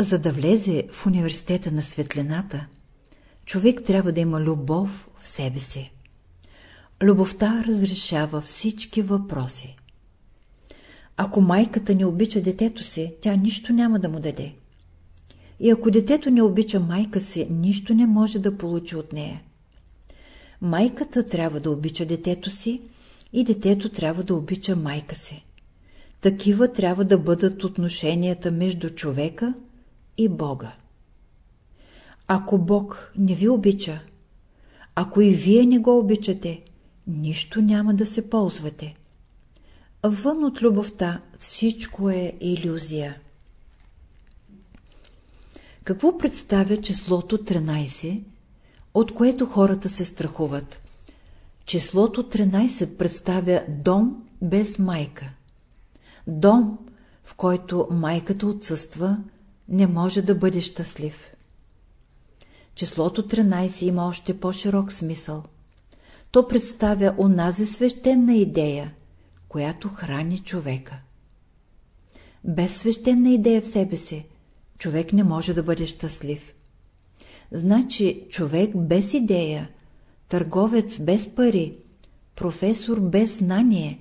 За да влезе в университета на светлината, човек трябва да има любов в себе си. Любовта разрешава всички въпроси. Ако майката не обича детето си, тя нищо няма да му даде. И ако детето не обича майка си, нищо не може да получи от нея. Майката трябва да обича детето си и детето трябва да обича майка си. Такива трябва да бъдат отношенията между човека и Бога. Ако Бог не ви обича, ако и вие не го обичате, нищо няма да се ползвате. Вън от любовта всичко е иллюзия. Какво представя числото 13, от което хората се страхуват? Числото 13 представя дом без майка. Дом, в който майката отсъства, не може да бъде щастлив. Числото 13 има още по-широк смисъл. То представя онази свещена идея, която храни човека. Без свещена идея в себе си, човек не може да бъде щастлив. Значи човек без идея, търговец без пари, професор без знание,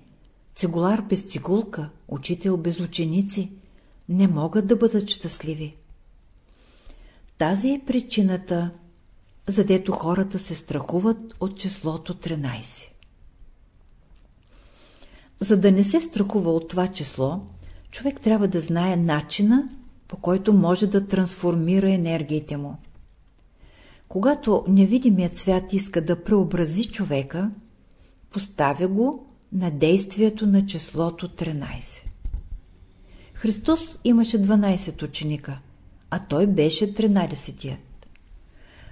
цигулар без цигулка, учител без ученици не могат да бъдат щастливи. Тази е причината, задето хората се страхуват от числото 13. За да не се страхува от това число, човек трябва да знае начина, по който може да трансформира енергиите му. Когато невидимият свят иска да преобрази човека, поставя го на действието на числото 13. Христос имаше 12 ученика, а той беше 13-тият.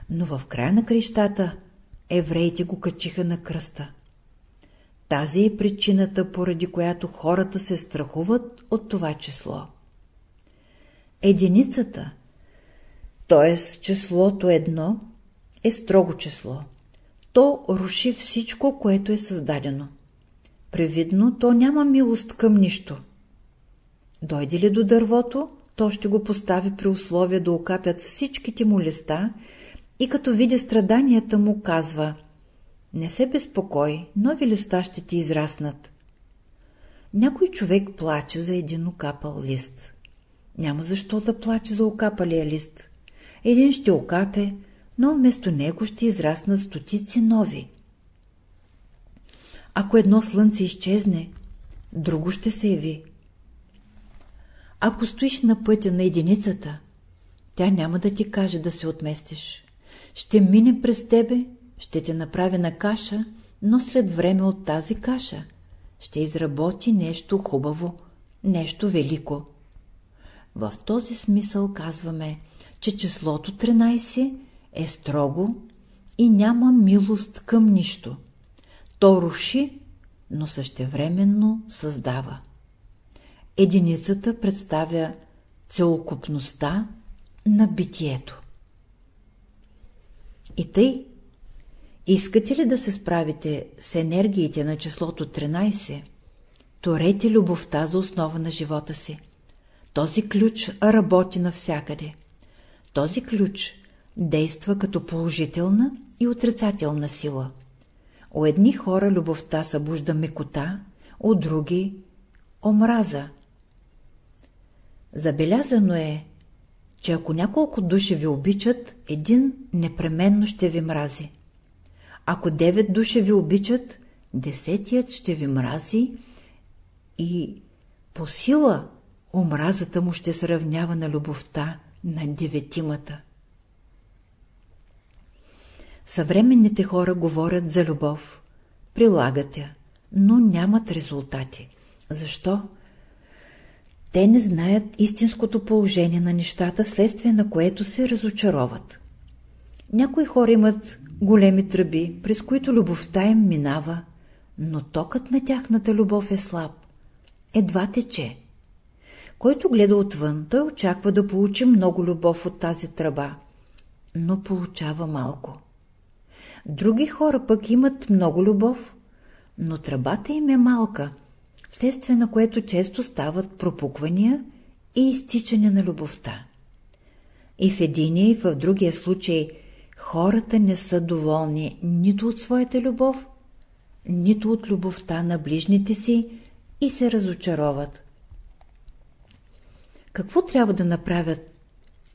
Но в края на крещата евреите го качиха на кръста. Тази е причината, поради която хората се страхуват от това число. Единицата, т.е. числото едно, е строго число. То руши всичко, което е създадено. Превидно, то няма милост към нищо. Дойде ли до дървото, то ще го постави при условие да окапят всичките му листа и като види страданията му казва «Не се безпокой, нови листа ще ти израснат». Някой човек плаче за един окапал лист. Няма защо да плаче за окапалия лист. Един ще окапе, но вместо него ще израснат стотици нови. Ако едно слънце изчезне, друго ще се яви. Ако стоиш на пътя на единицата, тя няма да ти каже да се отместиш. Ще мине през тебе, ще те направи на каша, но след време от тази каша ще изработи нещо хубаво, нещо велико. В този смисъл казваме, че числото 13 е строго и няма милост към нищо. То руши, но същевременно създава. Единицата представя целокупността на битието. И тъй, искате ли да се справите с енергиите на числото 13, торете любовта за основа на живота си. Този ключ работи навсякъде. Този ключ действа като положителна и отрицателна сила. У едни хора любовта събужда мекота, у други – омраза. Забелязано е, че ако няколко души ви обичат, един непременно ще ви мрази. Ако девет души ви обичат, десетият ще ви мрази и по сила омразата му ще се равнява на любовта на деветимата. Съвременните хора говорят за любов, прилагат я, но нямат резултати. Защо? Те не знаят истинското положение на нещата, вследствие на което се разочароват. Някои хора имат големи тръби, през които любовта им минава, но токът на тяхната любов е слаб. Едва тече. Който гледа отвън, той очаква да получи много любов от тази тръба, но получава малко. Други хора пък имат много любов, но тръбата им е малка, вследствие на което често стават пропуквания и изтичане на любовта. И в единия и в другия случай хората не са доволни нито от своята любов, нито от любовта на ближните си и се разочароват. Какво трябва да направят,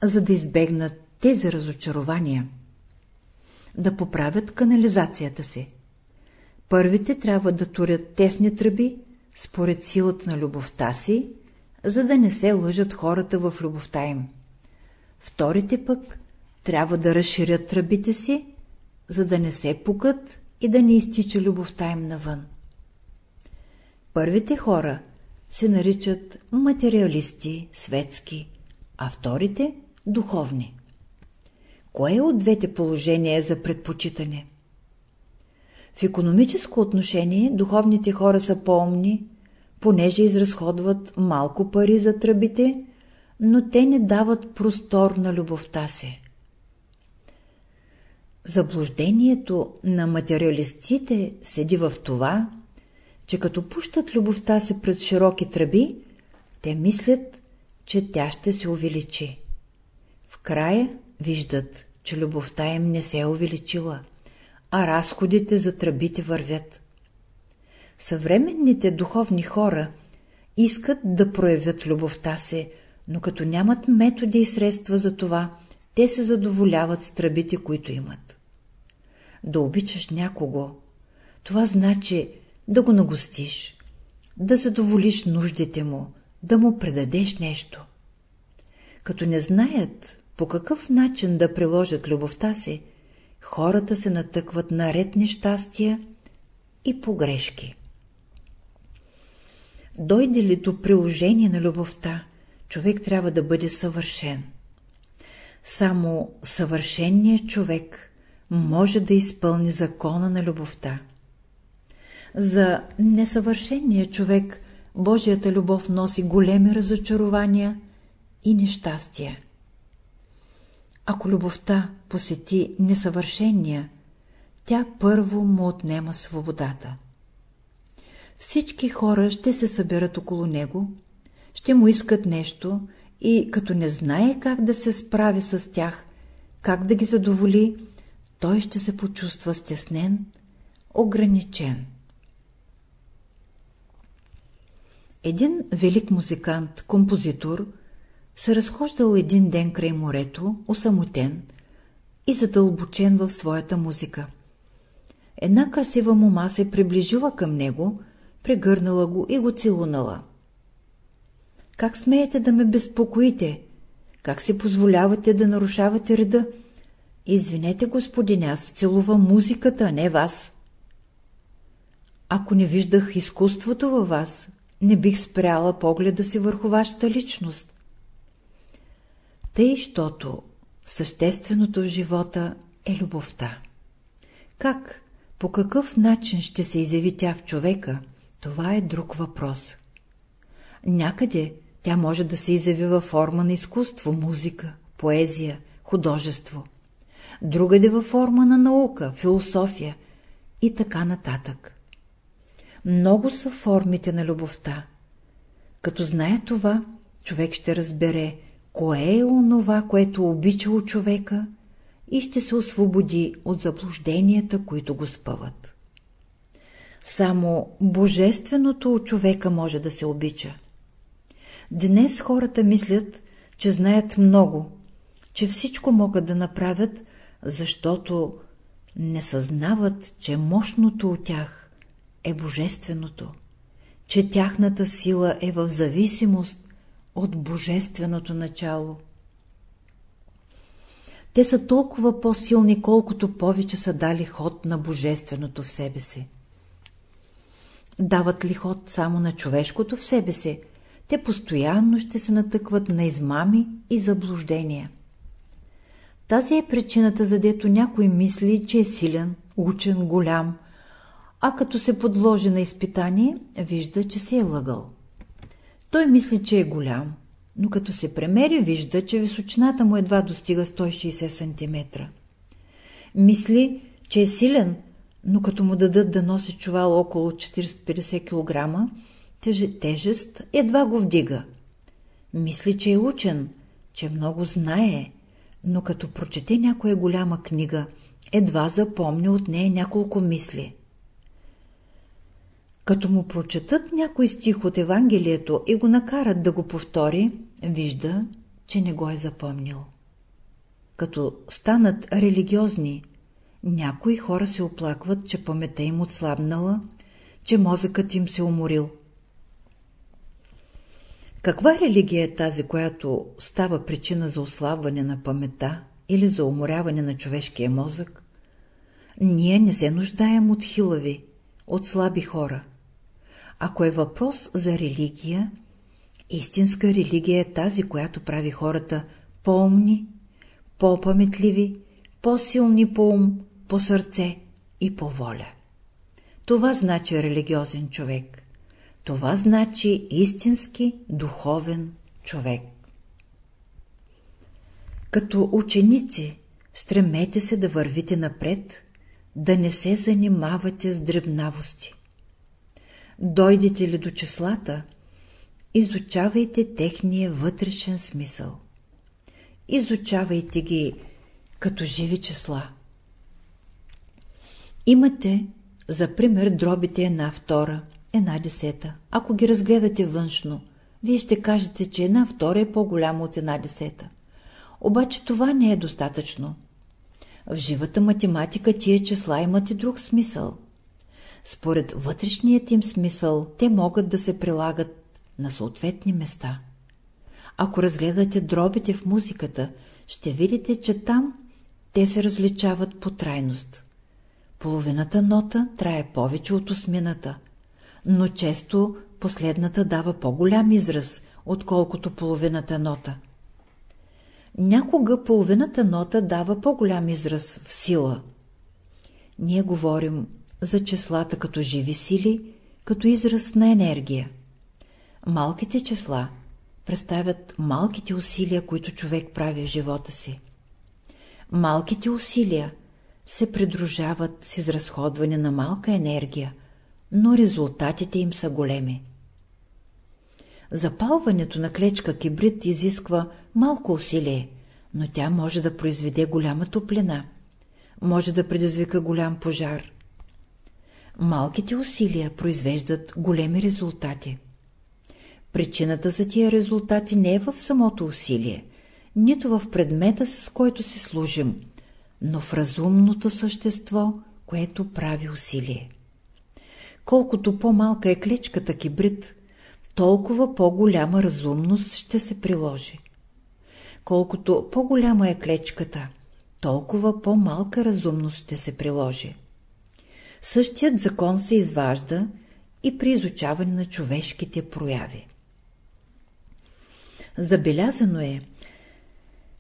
за да избегнат тези разочарования? Да поправят канализацията си. Първите трябва да турят тесни тръби според силата на любовта си, за да не се лъжат хората в любовта им. Вторите пък трябва да разширят тръбите си, за да не се пукат и да не изтича любовта им навън. Първите хора се наричат материалисти, светски, а вторите – духовни. Кое от двете положения е за предпочитане? В економическо отношение духовните хора са по-умни, понеже изразходват малко пари за тръбите, но те не дават простор на любовта си. Заблуждението на материалистите седи в това, че като пущат любовта си през широки тръби, те мислят, че тя ще се увеличи. В края виждат, че любовта им не се е увеличила, а разходите за тръбите вървят. Съвременните духовни хора искат да проявят любовта си, но като нямат методи и средства за това, те се задоволяват с тръбите, които имат. Да обичаш някого, това значи да го нагостиш, да задоволиш нуждите му, да му предадеш нещо. Като не знаят по какъв начин да приложат любовта си, хората се натъкват на ред нещастия и погрешки. Дойде ли до приложение на любовта, човек трябва да бъде съвършен. Само съвършенният човек може да изпълни закона на любовта. За несъвършения човек Божията любов носи големи разочарования и нещастия. Ако любовта посети несъвършения, тя първо му отнема свободата. Всички хора ще се съберат около него, ще му искат нещо и като не знае как да се справи с тях, как да ги задоволи, той ще се почувства стеснен, ограничен. Един велик музикант, композитор, се разхождал един ден край морето, осамотен и задълбочен в своята музика. Една красива мома се приближила към него, прегърнала го и го целунала. Как смеете да ме безпокоите? Как си позволявате да нарушавате реда? Извинете, господин, аз целувам музиката, а не вас. Ако не виждах изкуството във вас, не бих спряла погледа си върху вашата личност. Тъй, щото същественото в живота е любовта. Как, по какъв начин ще се изяви тя в човека, това е друг въпрос. Някъде тя може да се изяви във форма на изкуство, музика, поезия, художество. Другаде във форма на наука, философия и така нататък. Много са формите на любовта. Като знае това, човек ще разбере, кое е онова, което обича от човека и ще се освободи от заблужденията, които го спъват. Само божественото от човека може да се обича. Днес хората мислят, че знаят много, че всичко могат да направят, защото не съзнават, че мощното от тях е божественото, че тяхната сила е в зависимост от божественото начало. Те са толкова по-силни, колкото повече са дали ход на божественото в себе си. дават ли ход само на човешкото в себе си, те постоянно ще се натъкват на измами и заблуждения. Тази е причината, задето някой мисли, че е силен, учен, голям, а като се подложи на изпитание, вижда, че се е лъгал. Той мисли, че е голям, но като се премери, вижда, че височината му едва достига 160 см. Мисли, че е силен, но като му дадат да носи чувал около 40-50 кг, тежест едва го вдига. Мисли, че е учен, че много знае, но като прочете някоя голяма книга, едва запомни от нея няколко мисли. Като му прочетат някой стих от Евангелието и го накарат да го повтори, вижда, че не го е запомнил. Като станат религиозни, някои хора се оплакват, че паметта им отслабнала, че мозъкът им се уморил. Каква религия е тази, която става причина за ослабване на паметта или за уморяване на човешкия мозък? Ние не се нуждаем от хилави, от слаби хора. Ако е въпрос за религия, истинска религия е тази, която прави хората по-умни, по-паметливи, по-силни по ум, по сърце и по воля. Това значи религиозен човек. Това значи истински духовен човек. Като ученици, стремете се да вървите напред, да не се занимавате с дребнавости. Дойдете ли до числата, изучавайте техния вътрешен смисъл. Изучавайте ги като живи числа. Имате, за пример, дробите една втора, една десета. Ако ги разгледате външно, вие ще кажете, че една втора е по-голяма от една десета. Обаче това не е достатъчно. В живата математика тия числа имат и друг смисъл. Според вътрешният им смисъл, те могат да се прилагат на съответни места. Ако разгледате дробите в музиката, ще видите, че там те се различават по трайност. Половината нота трае повече от осмината, но често последната дава по-голям израз, отколкото половината нота. Някога половината нота дава по-голям израз в сила. Ние говорим за числата като живи сили, като израз на енергия. Малките числа представят малките усилия, които човек прави в живота си. Малките усилия се придружават с изразходване на малка енергия, но резултатите им са големи. Запалването на клечка кибрид изисква малко усилие, но тя може да произведе голяма топлина, може да предизвика голям пожар. Малките усилия произвеждат големи резултати. Причината за тия резултати не е в самото усилие, нито в предмета, с който си служим, но в разумното същество, което прави усилие. Колкото по-малка е клечката кибрид, толкова по-голяма разумност ще се приложи. Колкото по-голяма е клечката, толкова по-малка разумност ще се приложи. Същият закон се изважда и при изучаване на човешките прояви. Забелязано е,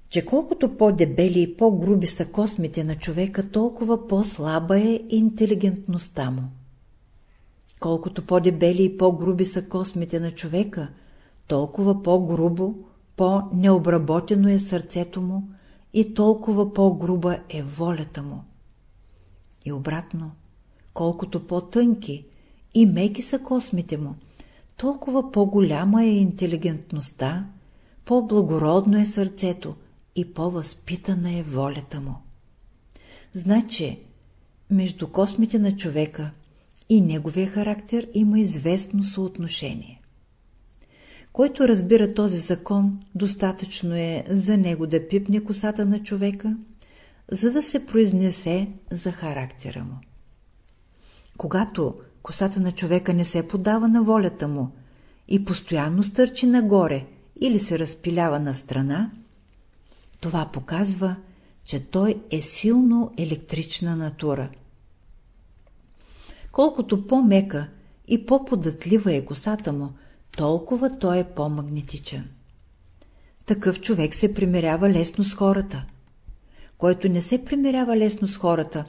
че колкото по-дебели и по-груби са космите на човека, толкова по-слаба е интелигентността му. Колкото по-дебели и по-груби са космите на човека, толкова по-грубо, по-необработено е сърцето му и толкова по-груба е волята му. И обратно, колкото по-тънки и меки са космите му, толкова по-голяма е интелигентността, по-благородно е сърцето и по-възпитана е волята му. Значи, между космите на човека и неговия характер има известно съотношение. Който разбира този закон, достатъчно е за него да пипне косата на човека, за да се произнесе за характера му. Когато косата на човека не се подава на волята му и постоянно стърчи нагоре или се разпилява на страна, това показва, че той е силно електрична натура. Колкото по-мека и по-податлива е косата му, толкова той е по-магнетичен. Такъв човек се примирява лесно с хората. Който не се примирява лесно с хората,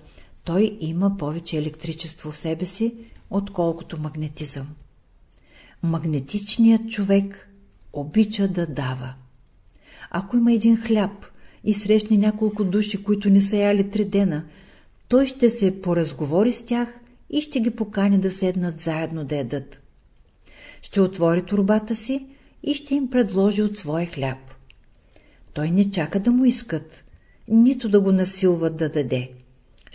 той има повече електричество в себе си, отколкото магнетизъм. Магнетичният човек обича да дава. Ако има един хляб и срещне няколко души, които не са яли три дена, той ще се поразговори с тях и ще ги покани да седнат заедно да ядат. Ще отвори турбата си и ще им предложи от своя хляб. Той не чака да му искат, нито да го насилват да даде.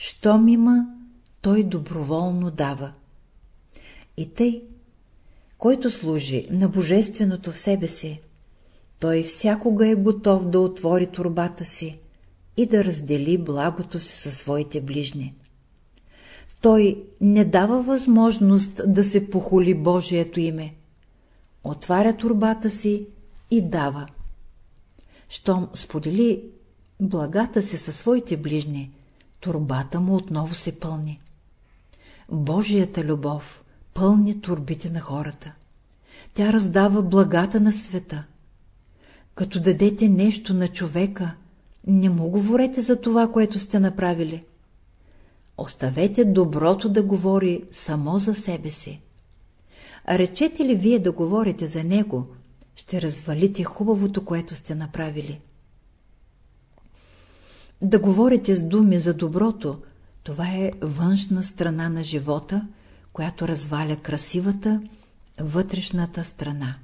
Щом има, той доброволно дава. И тъй, който служи на Божественото в себе си, той всякога е готов да отвори турбата си и да раздели благото си със своите ближни. Той не дава възможност да се похули Божието име. Отваря турбата си и дава. Щом сподели благата си със своите ближни, турбата му отново се пълни. Божията любов пълни турбите на хората. Тя раздава благата на света. Като дадете нещо на човека, не му говорете за това, което сте направили. Оставете доброто да говори само за себе си. А речете ли вие да говорите за него, ще развалите хубавото, което сте направили. Да говорите с думи за доброто, това е външна страна на живота, която разваля красивата, вътрешната страна.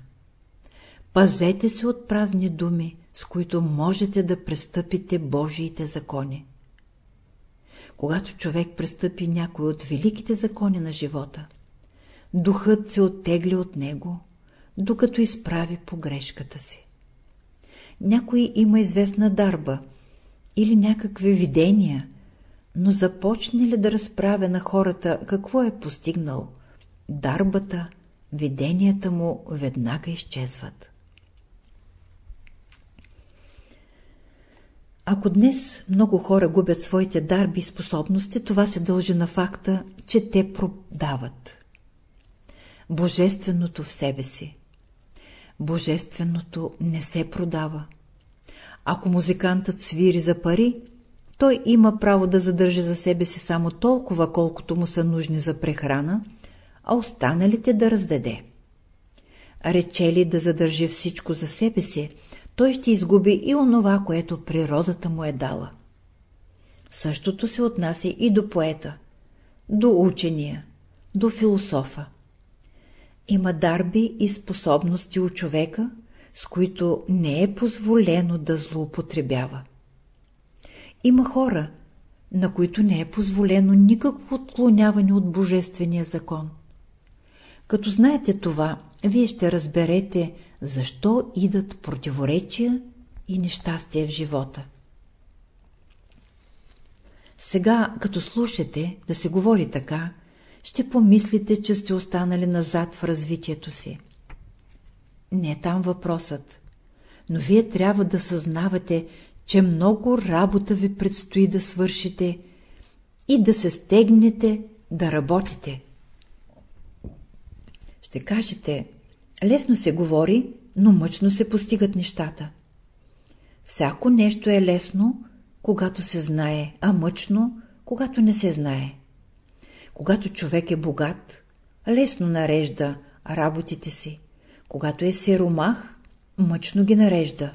Пазете се от празни думи, с които можете да престъпите Божиите закони. Когато човек престъпи някой от великите закони на живота, духът се оттегли от него, докато изправи погрешката си. Някой има известна дарба или някакви видения, но започне ли да разправя на хората какво е постигнал, дарбата, виденията му веднага изчезват. Ако днес много хора губят своите дарби и способности, това се дължи на факта, че те продават. Божественото в себе си. Божественото не се продава. Ако музикантът свири за пари, той има право да задържи за себе си само толкова, колкото му са нужни за прехрана, а останалите да раздаде. Рече ли да задържи всичко за себе си, той ще изгуби и онова, което природата му е дала. Същото се отнася и до поета, до учения, до философа. Има дарби и способности у човека, с които не е позволено да злоупотребява. Има хора, на които не е позволено никакво отклоняване от Божествения закон. Като знаете това, вие ще разберете, защо идат противоречия и нещастия в живота. Сега, като слушате да се говори така, ще помислите, че сте останали назад в развитието си. Не е там въпросът, но вие трябва да съзнавате, че много работа ви предстои да свършите и да се стегнете да работите. Ще кажете, лесно се говори, но мъчно се постигат нещата. Всяко нещо е лесно, когато се знае, а мъчно, когато не се знае. Когато човек е богат, лесно нарежда работите си. Когато е сиромах, мъчно ги нарежда.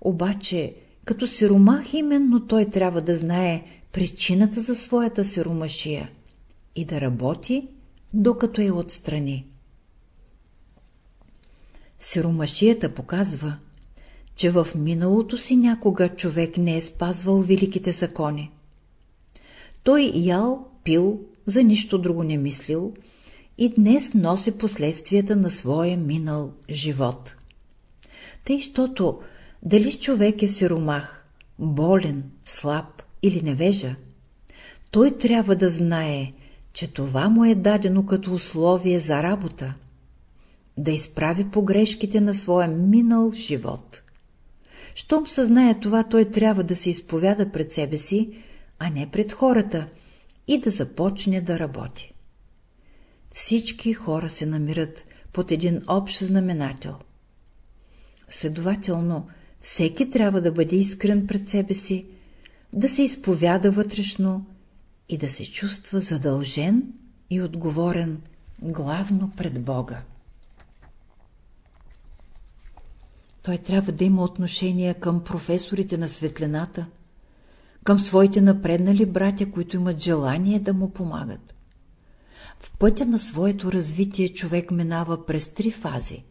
Обаче, като сиромах именно той трябва да знае причината за своята сиромашия и да работи, докато я отстрани. Сиромашията показва, че в миналото си някога човек не е спазвал великите закони. Той ял, пил, за нищо друго не мислил и днес носи последствията на своя минал живот. Тъй, щото дали човек е сиромах, болен, слаб или невежа, той трябва да знае, че това му е дадено като условие за работа, да изправи погрешките на своя минал живот. Щом съзнае това, той трябва да се изповяда пред себе си, а не пред хората, и да започне да работи. Всички хора се намират под един общ знаменател. Следователно, всеки трябва да бъде искрен пред себе си, да се изповяда вътрешно и да се чувства задължен и отговорен главно пред Бога. Той трябва да има отношение към професорите на светлината, към своите напреднали братя, които имат желание да му помагат. В пътя на своето развитие човек минава през три фази.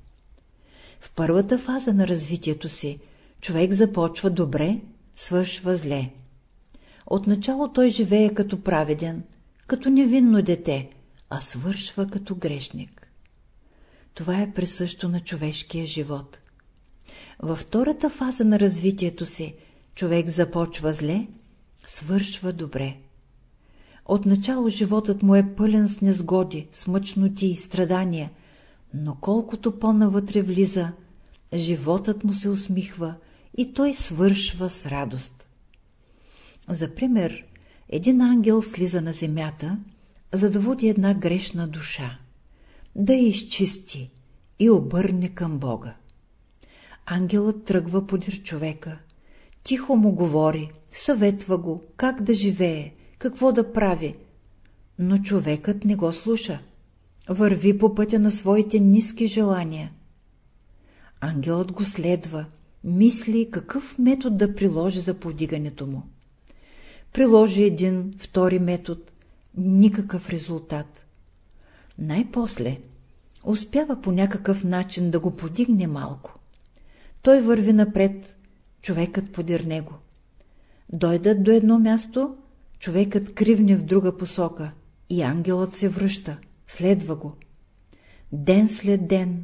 В първата фаза на развитието си човек започва добре, свършва зле. Отначало той живее като праведен, като невинно дете, а свършва като грешник. Това е присъщо на човешкия живот. Във втората фаза на развитието си човек започва зле, свършва добре. Отначало животът му е пълен с незгоди, с мъчноти, страдания, но колкото по-навътре влиза, животът му се усмихва и той свършва с радост. За пример, един ангел слиза на земята, за да води една грешна душа, да я изчисти и обърне към Бога. Ангелът тръгва подир човека, тихо му говори, съветва го, как да живее, какво да прави, но човекът не го слуша. Върви по пътя на своите ниски желания. Ангелът го следва, мисли какъв метод да приложи за повдигането му. Приложи един, втори метод, никакъв резултат. Най-после успява по някакъв начин да го подигне малко. Той върви напред, човекът подир него. Дойдат до едно място, човекът кривне в друга посока и ангелът се връща, следва го. Ден след ден,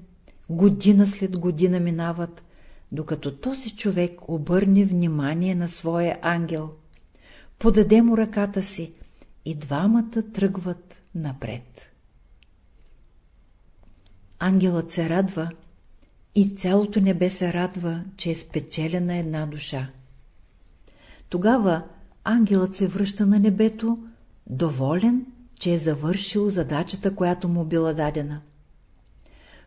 година след година минават, докато този човек обърне внимание на своя ангел, подаде му ръката си и двамата тръгват напред. Ангелът се радва и цялото небе се радва, че е спечелена една душа. Тогава ангелът се връща на небето, доволен, че е завършил задачата, която му била дадена.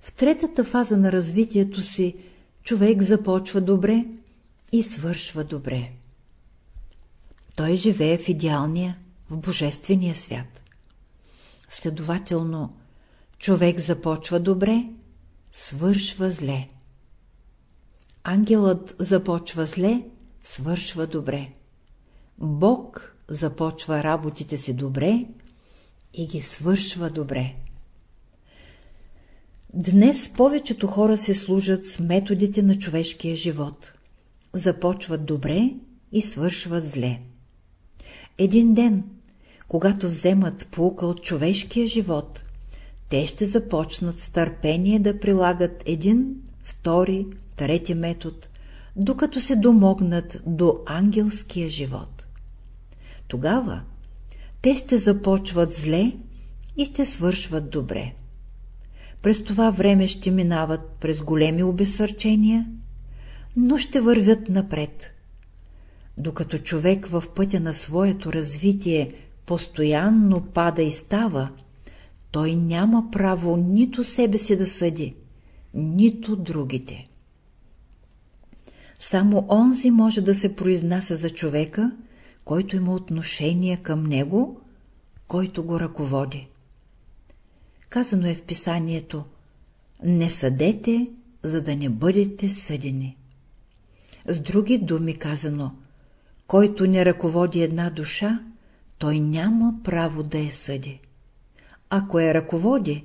В третата фаза на развитието си човек започва добре и свършва добре. Той живее в идеалния, в божествения свят. Следователно, човек започва добре, свършва зле. Ангелът започва зле, свършва добре. Бог започва работите си добре и ги свършва добре. Днес повечето хора се служат с методите на човешкия живот. Започват добре и свършват зле. Един ден, когато вземат полука от човешкия живот, те ще започнат с търпение да прилагат един, втори, трети метод, докато се домогнат до ангелския живот. Тогава те ще започват зле и ще свършват добре. През това време ще минават през големи обесърчения, но ще вървят напред. Докато човек в пътя на своето развитие постоянно пада и става, той няма право нито себе си да съди, нито другите. Само онзи може да се произнася за човека, който има отношение към него, който го ръководи. Казано е в писанието «Не съдете, за да не бъдете съдени». С други думи казано «Който не ръководи една душа, той няма право да я съди». Ако я ръководи,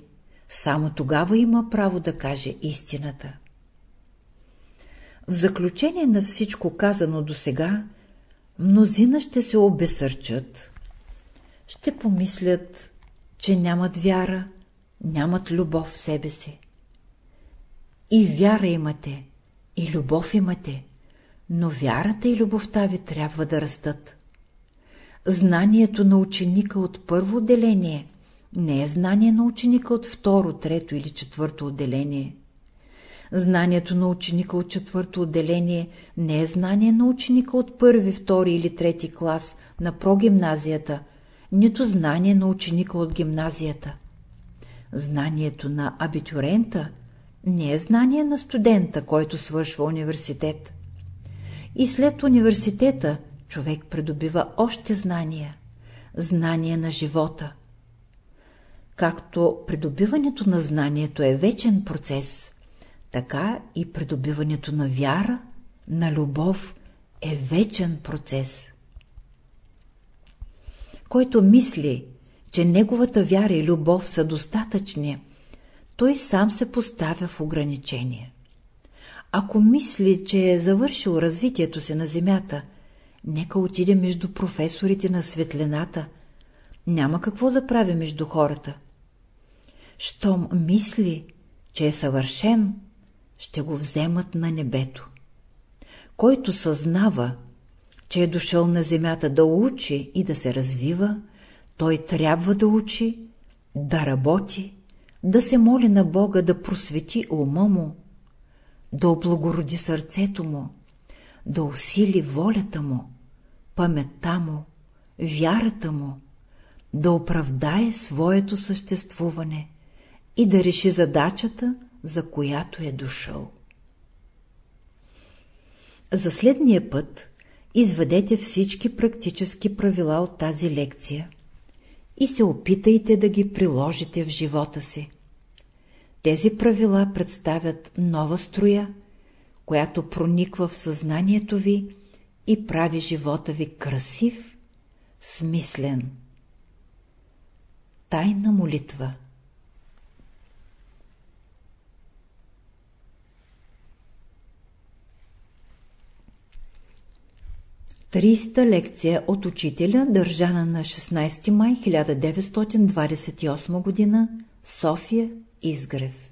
само тогава има право да каже истината. В заключение на всичко казано до сега, мнозина ще се обесърчат, ще помислят, че нямат вяра, нямат любов в себе си. И вяра имате, и любов имате, но вярата и любовта ви трябва да растат. Знанието на ученика от първо отделение не е знание на ученика от второ, трето или четвърто отделение. Знанието на ученика от четвърто отделение не е знание на ученика от първи, втори или трети клас на прогимназията, нито знание на ученика от гимназията. Знанието на абитурента не е знание на студента, който свършва университет. И след университета човек придобива още знания, знания на живота. Както придобиването на знанието е вечен процес, така и придобиването на вяра, на любов е вечен процес. Който мисли, че неговата вяра и любов са достатъчни, той сам се поставя в ограничение. Ако мисли, че е завършил развитието си на Земята, нека отиде между професорите на светлината. Няма какво да прави между хората. Щом мисли, че е съвършен, ще го вземат на небето. Който съзнава, че е дошъл на земята да учи и да се развива, той трябва да учи, да работи, да се моли на Бога да просвети ума му, да облагороди сърцето му, да усили волята му, паметта му, вярата му, да оправдае своето съществуване и да реши задачата, за която е дошъл. За следния път изведете всички практически правила от тази лекция и се опитайте да ги приложите в живота си. Тези правила представят нова струя, която прониква в съзнанието ви и прави живота ви красив, смислен. Тайна молитва 30-та лекция от учителя, държана на 16 май 1928 г. София, Изгрев